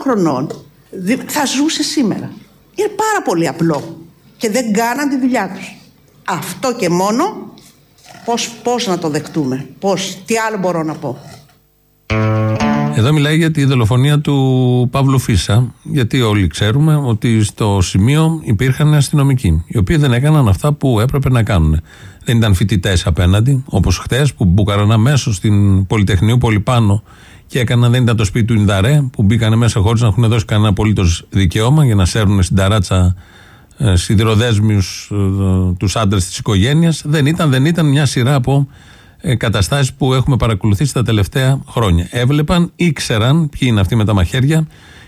χρονών δι- θα ζούσε σήμερα. Είναι πάρα πολύ απλό και δεν κάναν τη δουλειά τους. Αυτό και μόνο πώς, πώς να το δεχτούμε, πώς, τι άλλο μπορώ να πω.
Εδώ μιλάει για τη δολοφονία του Παύλου Φίσα, γιατί όλοι ξέρουμε ότι στο σημείο υπήρχαν αστυνομικοί, οι οποίοι δεν έκαναν αυτά που έπρεπε να κάνουν. Δεν ήταν φοιτητές απέναντι, όπως χτε, που μπούκαραν αμέσως στην Πολυτεχνείου πολύ πάνω και έκαναν, δεν ήταν το σπίτι του Ινδαρέ, που μπήκαν μέσα χωρίς να έχουν δώσει κανένα απολύτως δικαίωμα για να σέρνουν στην ταράτσα ε, σιδηροδέσμιους ε, τους άντρες της οικογένειας δεν ήταν, δεν ήταν μια σειρά από ε, καταστάσεις που έχουμε παρακολουθήσει τα τελευταία χρόνια έβλεπαν, ήξεραν ποιοι είναι αυτοί με τα μαχαίρια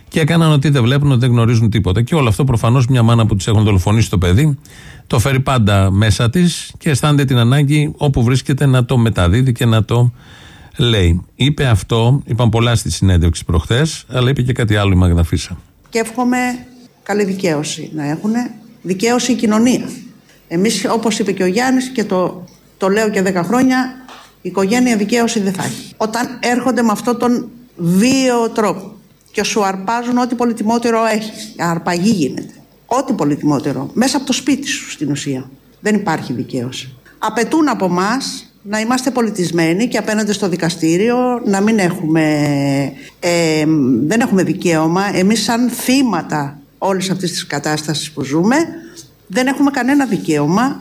και έκαναν ότι δεν βλέπουν, ότι δεν γνωρίζουν τίποτα και όλο αυτό προφανώς μια μάνα που της έχουν δολοφονήσει το παιδί το φέρει πάντα μέσα της και αισθάνεται την ανάγκη όπου βρίσκεται να το μεταδίδει και να το λέει είπε αυτό, είπαν πολλά στη συνέντευξη προχθές αλλά είπε και κάτι άλλο η Μάγδα Φίσα
Και εύχομαι καλή δικαίωση να έχουν. Δικαίωση η κοινωνία. Εμείς όπως είπε και ο Γιάννης και το, το λέω και 10 χρόνια, η οικογένεια δικαίωση δεν θα έχει. Όταν έρχονται με αυτόν τον βίαιο τρόπο και σου αρπάζουν ό,τι πολυτιμότερο έχεις. Αρπαγή γίνεται. Ό,τι πολυτιμότερο. Μέσα από το σπίτι σου στην ουσία. Δεν υπάρχει δικαίωση. Απαιτούν από εμά να είμαστε πολιτισμένοι και απέναντι στο δικαστήριο να μην έχουμε, ε, δεν έχουμε δικαίωμα. Εμείς σαν θύματα όλης αυτής της κατάστασης που ζούμε δεν έχουμε κανένα δικαίωμα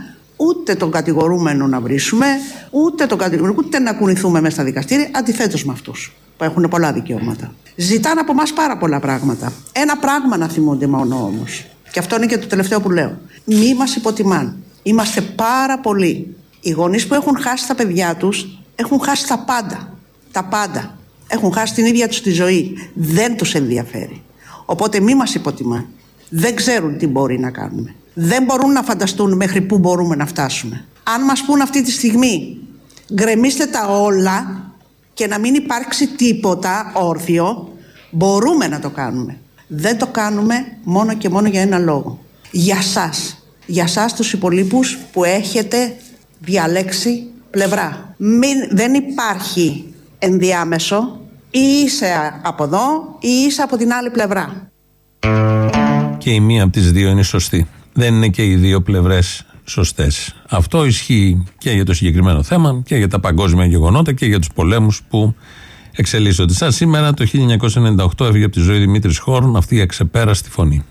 ούτε τον κατηγορούμενο να βρίσουμε, ούτε, τον κατηγορούμενο, ούτε να κουνηθούμε μέσα στα δικαστήρια, αντιθέτως με αυτούς που έχουν πολλά δικαιώματα. Ζητάνε από εμά πάρα πολλά πράγματα. Ένα πράγμα να θυμούνται μόνο όμω. Και αυτό είναι και το τελευταίο που λέω. Μη μας υποτιμάν. Είμαστε πάρα πολλοί. Οι γονείς που έχουν χάσει τα παιδιά τους έχουν χάσει τα πάντα. Τα πάντα. Έχουν χάσει την ίδια τους τη ζωή. Δεν τους ενδιαφέρει. Οπότε μη μας υποτιμάν. Δεν ξέρουν τι μπορεί να κάνουμε. Δεν μπορούν να φανταστούν μέχρι πού μπορούμε να φτάσουμε. Αν μας πούν αυτή τη στιγμή γκρεμίστε τα όλα και να μην υπάρξει τίποτα όρθιο, μπορούμε να το κάνουμε. Δεν το κάνουμε μόνο και μόνο για ένα λόγο. Για σας. Για σας τους υπολείπους που έχετε διαλέξει πλευρά. Μην, δεν υπάρχει ενδιάμεσο ή είσαι από εδώ ή είσαι από την άλλη πλευρά.
Και η μία από τις δύο είναι σωστή. Δεν είναι και οι δύο πλευρές σωστές. Αυτό ισχύει και για το συγκεκριμένο θέμα και για τα παγκόσμια γεγονότα και για τους πολέμους που εξελίσσονται. Σαν σήμερα το 1998 έφυγε από τη ζωή Δημήτρης Χόρν, αυτή η αξεπέραστη φωνή.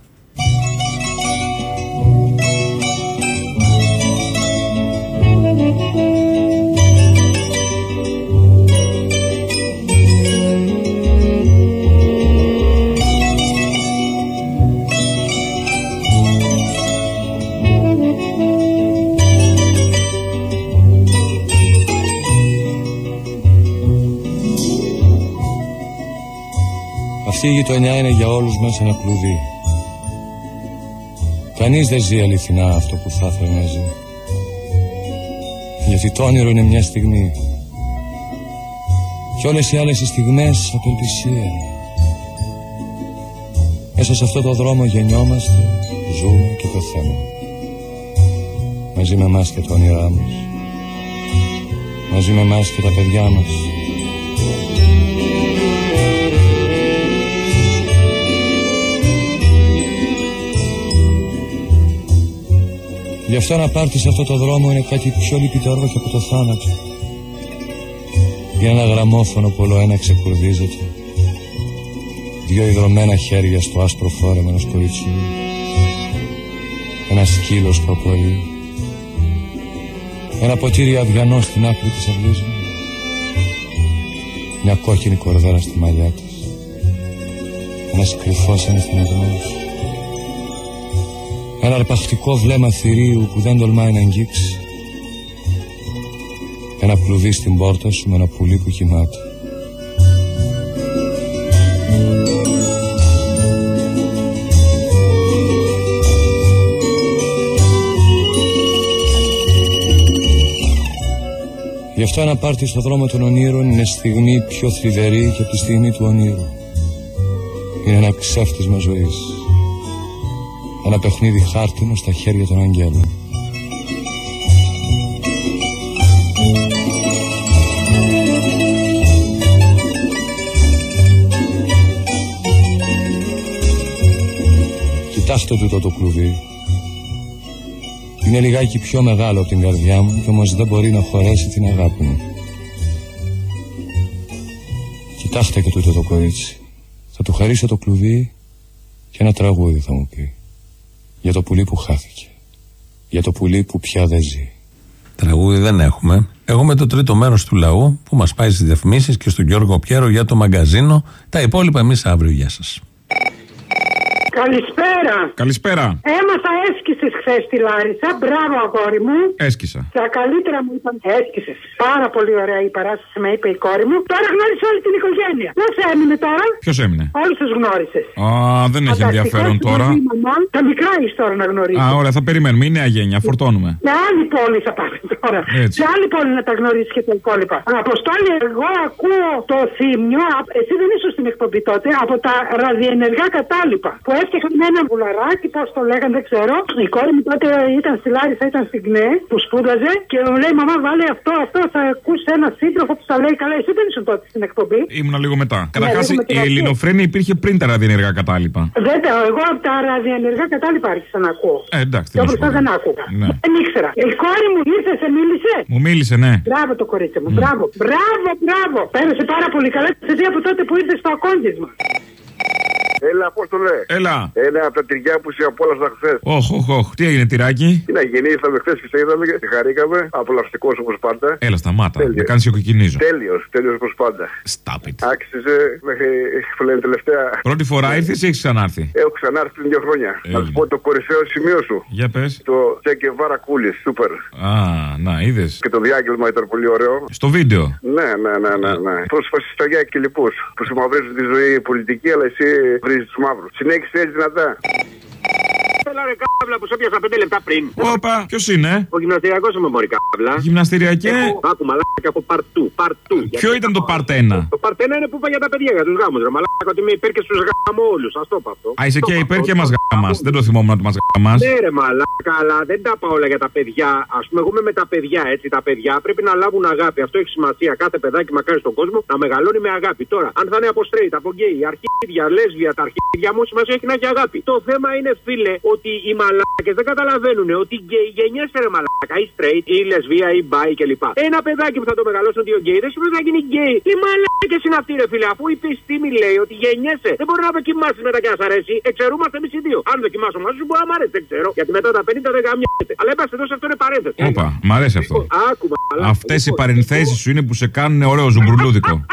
Αυτή η γειτονιά είναι για όλους μας ένα κλουβί. Κανείς δεν ζει αληθινά αυτό που θα ήθελε να ζει. Γιατί το όνειρο είναι μια στιγμή. Και όλες οι άλλες οι στιγμές απελπισία. Μέσα σε αυτό το δρόμο γεννιόμαστε, ζούμε και πεθαίνουμε. Μαζί με εμάς και τα όνειρά μας. Μαζί με εμάς και τα παιδιά μας. Γι' αυτό να πάρεις σε αυτό το δρόμο είναι κάτι πιο λυπητερό και από το θάνατο. Για ένα γραμμόφωνο που όλο ένα ξεκουρδίζεται. Δυο ιδρωμένα χέρια στο άσπρο φόρεμα ενός κοριτσιού. Ένας σκύλος που απολύει. Ένα ποτήρι αδιανό στην άκρη της αυλής μου. Μια κόκκινη κορδέλα στη μαλλιά της. Ένας κρυφός ανεθνεγμός. Ένα αρπακτικό βλέμμα θηρίου που δεν τολμάει να αγγίξει. Ένα κλουβί στην πόρτα σου με ένα πουλί που κοιμάται. Γι' αυτό ένα πάρτι στο δρόμο των ονείρων είναι στιγμή πιο θλιβερή και από τη στιγμή του ονείρου. Είναι ένα ξέφτισμα ζωής. Ένα παιχνίδι χάρτινο στα χέρια των αγγέλων. Κοιτάξτε τούτο το κλουβί. Είναι λιγάκι πιο μεγάλο από την καρδιά μου και όμως δεν μπορεί να χωρέσει την αγάπη μου. Κοιτάξτε και τούτο το κορίτσι. Θα του χαρίσω το κλουβί και ένα τραγούδι θα μου πει. Για το πουλί που χάθηκε. Για το πουλί που πια δεν ζει.
Τραγούδι δεν έχουμε. Έχουμε το τρίτο μέρος του λαού που μας πάει στις διαφημίσεις και στον Γιώργο Πιέρο για το μαγκαζίνο. Τα υπόλοιπα εμείς αύριο. Γεια σας.
Καλησπέρα.
Καλησπέρα.
Έμαθα έσκησες χθες στη Λάρισα. Μπράβο, αγόρι μου.
Έσκησα.
Τα καλύτερα μου είπαν έσκησες. Πάρα πολύ ωραία η παράσταση, με είπε η κόρη μου. Τώρα γνώρισες όλη την οικογένεια. Πώς έμεινε τώρα;
Ποιος έμεινε;
Όλους τους γνώρισες.
Α, δεν έχει ενδιαφέρον τώρα.
Τα μικρά έχεις τώρα να γνωρίζεις.
Α, ωραία, θα περιμένουμε. Είναι νέα γένεια, φορτώνουμε.
Σε άλλη πόλη θα πάμε τώρα.
Έτσι.
Σε άλλη πόλη να τα γνωρίσει και τα υπόλοιπα. Αποστόλη, εγώ ακούω το θύμιο. α, Εσύ δεν ήσουν στην εκπομπή τότε. Από τα ραδιενεργά κατάλοιπα. Που έφτιαχναν ένα βουλαράκι, πώς το λέγανε, δεν ξέρω. Η κόρη μου τότε ήταν στη Λάρισα, ήταν στην ΚΝΕ, που σπούδαζε και μου λέει Μαμά, βάλε αυτό, αυτό. Θα ακούσει ένα σύντροφο που θα λέει Καλά, εσύ δεν ήσουν τότε στην εκπομπή.
Ήμουνα λίγο μετά. Καταρχάς,
λίγο με την
η
αρχή.
ελληνοφρένεια υπήρχε πριν τα ραδιενεργά κατάλοιπα.
Δεν τα, εγώ από τα ραδιενεργά κατάλοιπα άρχισα να ακούω.
Ε, εντάξει, τι
Και
να σου
μπροστά
πω.
δεν άκουγα.
Ναι.
Δεν ήξερα. Η κόρη μου ήρθε, σε μίλησε.
Μου μίλησε, ναι.
Μπράβο το κορίτσι μου, μπράβο, μπράβο, μπράβο. Πέρασε πάρα πολύ καλά. Σε δει από τότε που ήρθε στο ακόντισμα.
Έλα, πώς το λέει.
Έλα.
Ένα από τα τυριά που σε απόλαυσα χθες.
Όχ, όχ, όχ. Τι έγινε, τυράκι;
Τι να γίνει, ήρθαμε χθες και σε είδαμε και χαρήκαμε. Απολαυστικός όπως πάντα.
Έλα, σταμάτα.
Τέλειος.
Με κάνεις οικοκινίζω.
Τέλειος, τέλειος όπως πάντα.
Stop it.
Άξιζε μέχρι που λένε τελευταία.
Πρώτη φορά ήρθες ή έχεις ξανάρθει;
Έχω ξανάρθει πριν δύο χρόνια. Να σου πω το κορυφαίο σημείο σου.
Για πες.
Το Τσέκε Βάρα Κούλη, σούπερ.
Α, να, είδες.
Και το διάγγελμα ήταν πολύ ωραίο.
Στο βίντεο.
Ναι, ναι, ναι, ναι. ναι. Προ φασισταγιά και λοιπού. Που σου μαυρίζουν τη ζωή πολιτική, αλλά εσύ βρίζεις τους μαύρους. Συνέχισε έτσι δυνατά.
Έλα ρε κάβλα που σε πιάσα πέντε λεπτά πριν.
Όπα, ποιος είναι;
Ο γυμναστηριακός είμαι μωρή κάβλα.
Γυμναστηριακέ;
Έχω- Άκου μαλάκα από part two. Part two.
Ποιο ήταν το part ένα.
Το part ένα είναι που είπα για τα παιδιά, για τους γάμους. Ρε μαλάκα ότι είμαι υπέρ και στους γάμους όλου. Α το πω αυτό.
Α, είσαι
Το
και
είπα
υπέρ
αυτό.
και μας γάμας. Δεν το θυμόμουν ότι μας γάμας.
Ναι, ρε μαλάκα, αλλά δεν τα πάω όλα για τα παιδιά. Α πούμε, εγώ είμαι με τα παιδιά, έτσι. Τα παιδιά πρέπει να λάβουν αγάπη. Αυτό έχει σημασία. Κάθε παιδάκι μακάρι στον κόσμο να μεγαλώνει με αγάπη. Τώρα, αν θα είναι από straight, από γκέι, αρχίδια, λέσβια, τα αρχίδια μου σημασία έχει να έχει αγάπη. Το θέμα είναι, φίλε, ότι οι μαλάκες δεν καταλαβαίνουν ότι γκέι γεννιέσαι ρε μαλάκα, ή straight, ή λεσβία, ή bi κλπ. Ένα παιδάκι που θα το μεγαλώσουν δύο γκέι δεν σημαίνει ότι θα γίνει γκέι. Τι μαλάκες είναι αυτοί, ρε φίλε, αφού η επιστήμη λέει ότι γεννιέσαι. Δεν μπορεί να δοκιμάσεις μετά και να σ' αρέσει. Εξαιρούμαστε εμείς οι δύο. Αν δοκιμάσω μαζί σου, μπορεί να μ' αρέσει, δεν ξέρω. Γιατί μετά τα 50 δεν γαμιέται. Αλλά έπαστε εδώ σε αυτό είναι παρένθεση.
Όπα, μ' αρέσει αυτό.
Άκου, μαλάκα.
Αυτές οι παρενθέσεις σου είναι που σε κάνουν ωραίο ζουμπρουλούδικο. (laughs)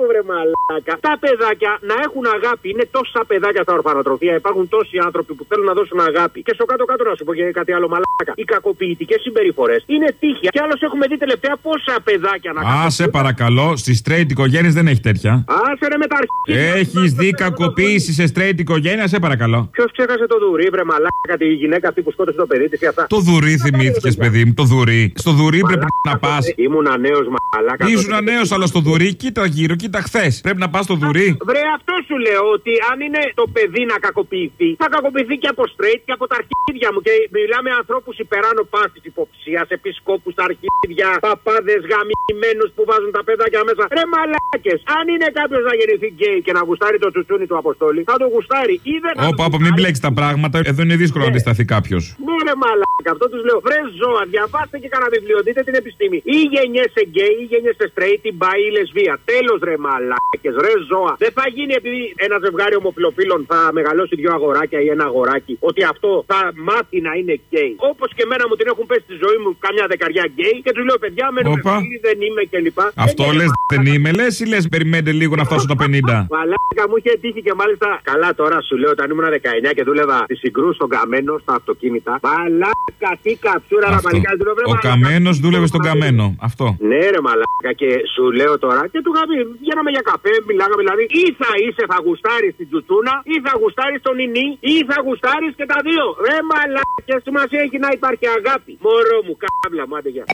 Άκου βρε μαλάκα. Τα παιδάκια να έχουν αγάπη. Είναι τόσα παιδάκια στα ορφανοτροφία. Υπάρχουν τόσοι άνθρωποι που θέλουν να δώσουν αγάπη. Και στο κάτω-κάτω να σου πω και κάτι άλλο μαλάκα. Οι κακοποιητικές συμπεριφορές είναι τύχια. Και άλλω έχουμε δει τελευταία πόσα παιδάκια να
Α, σε παρακαλώ, στις straight οικογένειες δεν έχει τέτοια.
Άσε ρε με τα αρχίδια.
Έχεις δει κακοποίηση σε straight οικογένεια, σε παρακαλώ.
Ποιος ξέχασε το δουρί, βρε μαλάκα, τη γυναίκα αυτή που σκότωσε το παιδί της και αυτά.
Το δουρί θυμήθηκες, παιδί μου, το δουρί. Στο δουρί πρέπει να πας.
Ήμουν νέο μαλάκα.
Ήσουν νέο, αλλά στο δουρί, κοίτα γύρω, κοίτα χθες. Πρέπει να πας στο δουρί.
Βρε, αυτό σου λέω ότι αν είναι το παιδί να κακοποιηθεί, θα κακοποιηθεί και από straight και από τα αρχίδια μου. Και μιλάμε ανθρώπους υπεράνω πάση υποψίας, επισκόπους στα αρχίδια, παπάδες γαμημένους που βάζουν τα παιδάκια μέσα. Ρε μαλάκες, αν είναι κάποιος να γεννηθεί γκέι και να γουστάρει το τσουτσούνι του Αποστόλη, θα το γουστάρει ή δεν θα
Όπα, όπα, μην μπλέξεις τα πράγματα. Εδώ είναι δύσκολο να αντισταθεί κάποιος.
ναι, ρε μαλάκα, αυτό τους λέω. Βρε ζώα, διαβάστε και κανένα βιβλίο, δείτε την επιστήμη. Ή γεννιέσαι γκέι, ή γεννιέσαι straight, ή bi, ή λεσβία. Τέλος, ρε μαλάκες, ρε ζώα. Δεν θα γίνει επειδή ένα ζευγάρι ομοφυλοφίλων θα μεγαλώσει δύο αγοράκια ή ένα αγοράκι, ότι αυτό θα μάθει να είναι γκέι. Όπως και εμένα μου την έχουν πέσει στη ζωή μου καμιά δεκαριά γκέι και τους λέω παιδιά, μένουμε
Όπα.
φίλοι, δεν είμαι κλπ.
Αυτό λες δεν είμαι, λες ή λες περιμένετε λίγο να φτάσω τα 50.
Μαλάκα μου είχε τύχει και μάλιστα. Καλά τώρα σου λέω όταν ήμουν 19 και δούλευα στη συγκρού στον καμένος στα αυτοκίνητα. Μαλάκα τι καψούρα να
Αυτό.
παλικά του λέω βρε
Ο
μαλάκα.
καμένος δούλευε στον καμένο. Αυτό.
Ναι, ρε μαλάκα και σου λέω τώρα και του είχα πει: Βγαίναμε για καφέ, μιλάγαμε δηλαδή. Ή θα είσαι, θα γουστάρεις την τσουτσούνα, ή θα γουστάρεις τον νινί, ή θα γουστάρεις και τα δύο. Ρε μαλάκα, σημασία έχει να υπάρχει αγάπη. Μωρό μου, κάβλα μου, άντε γεια.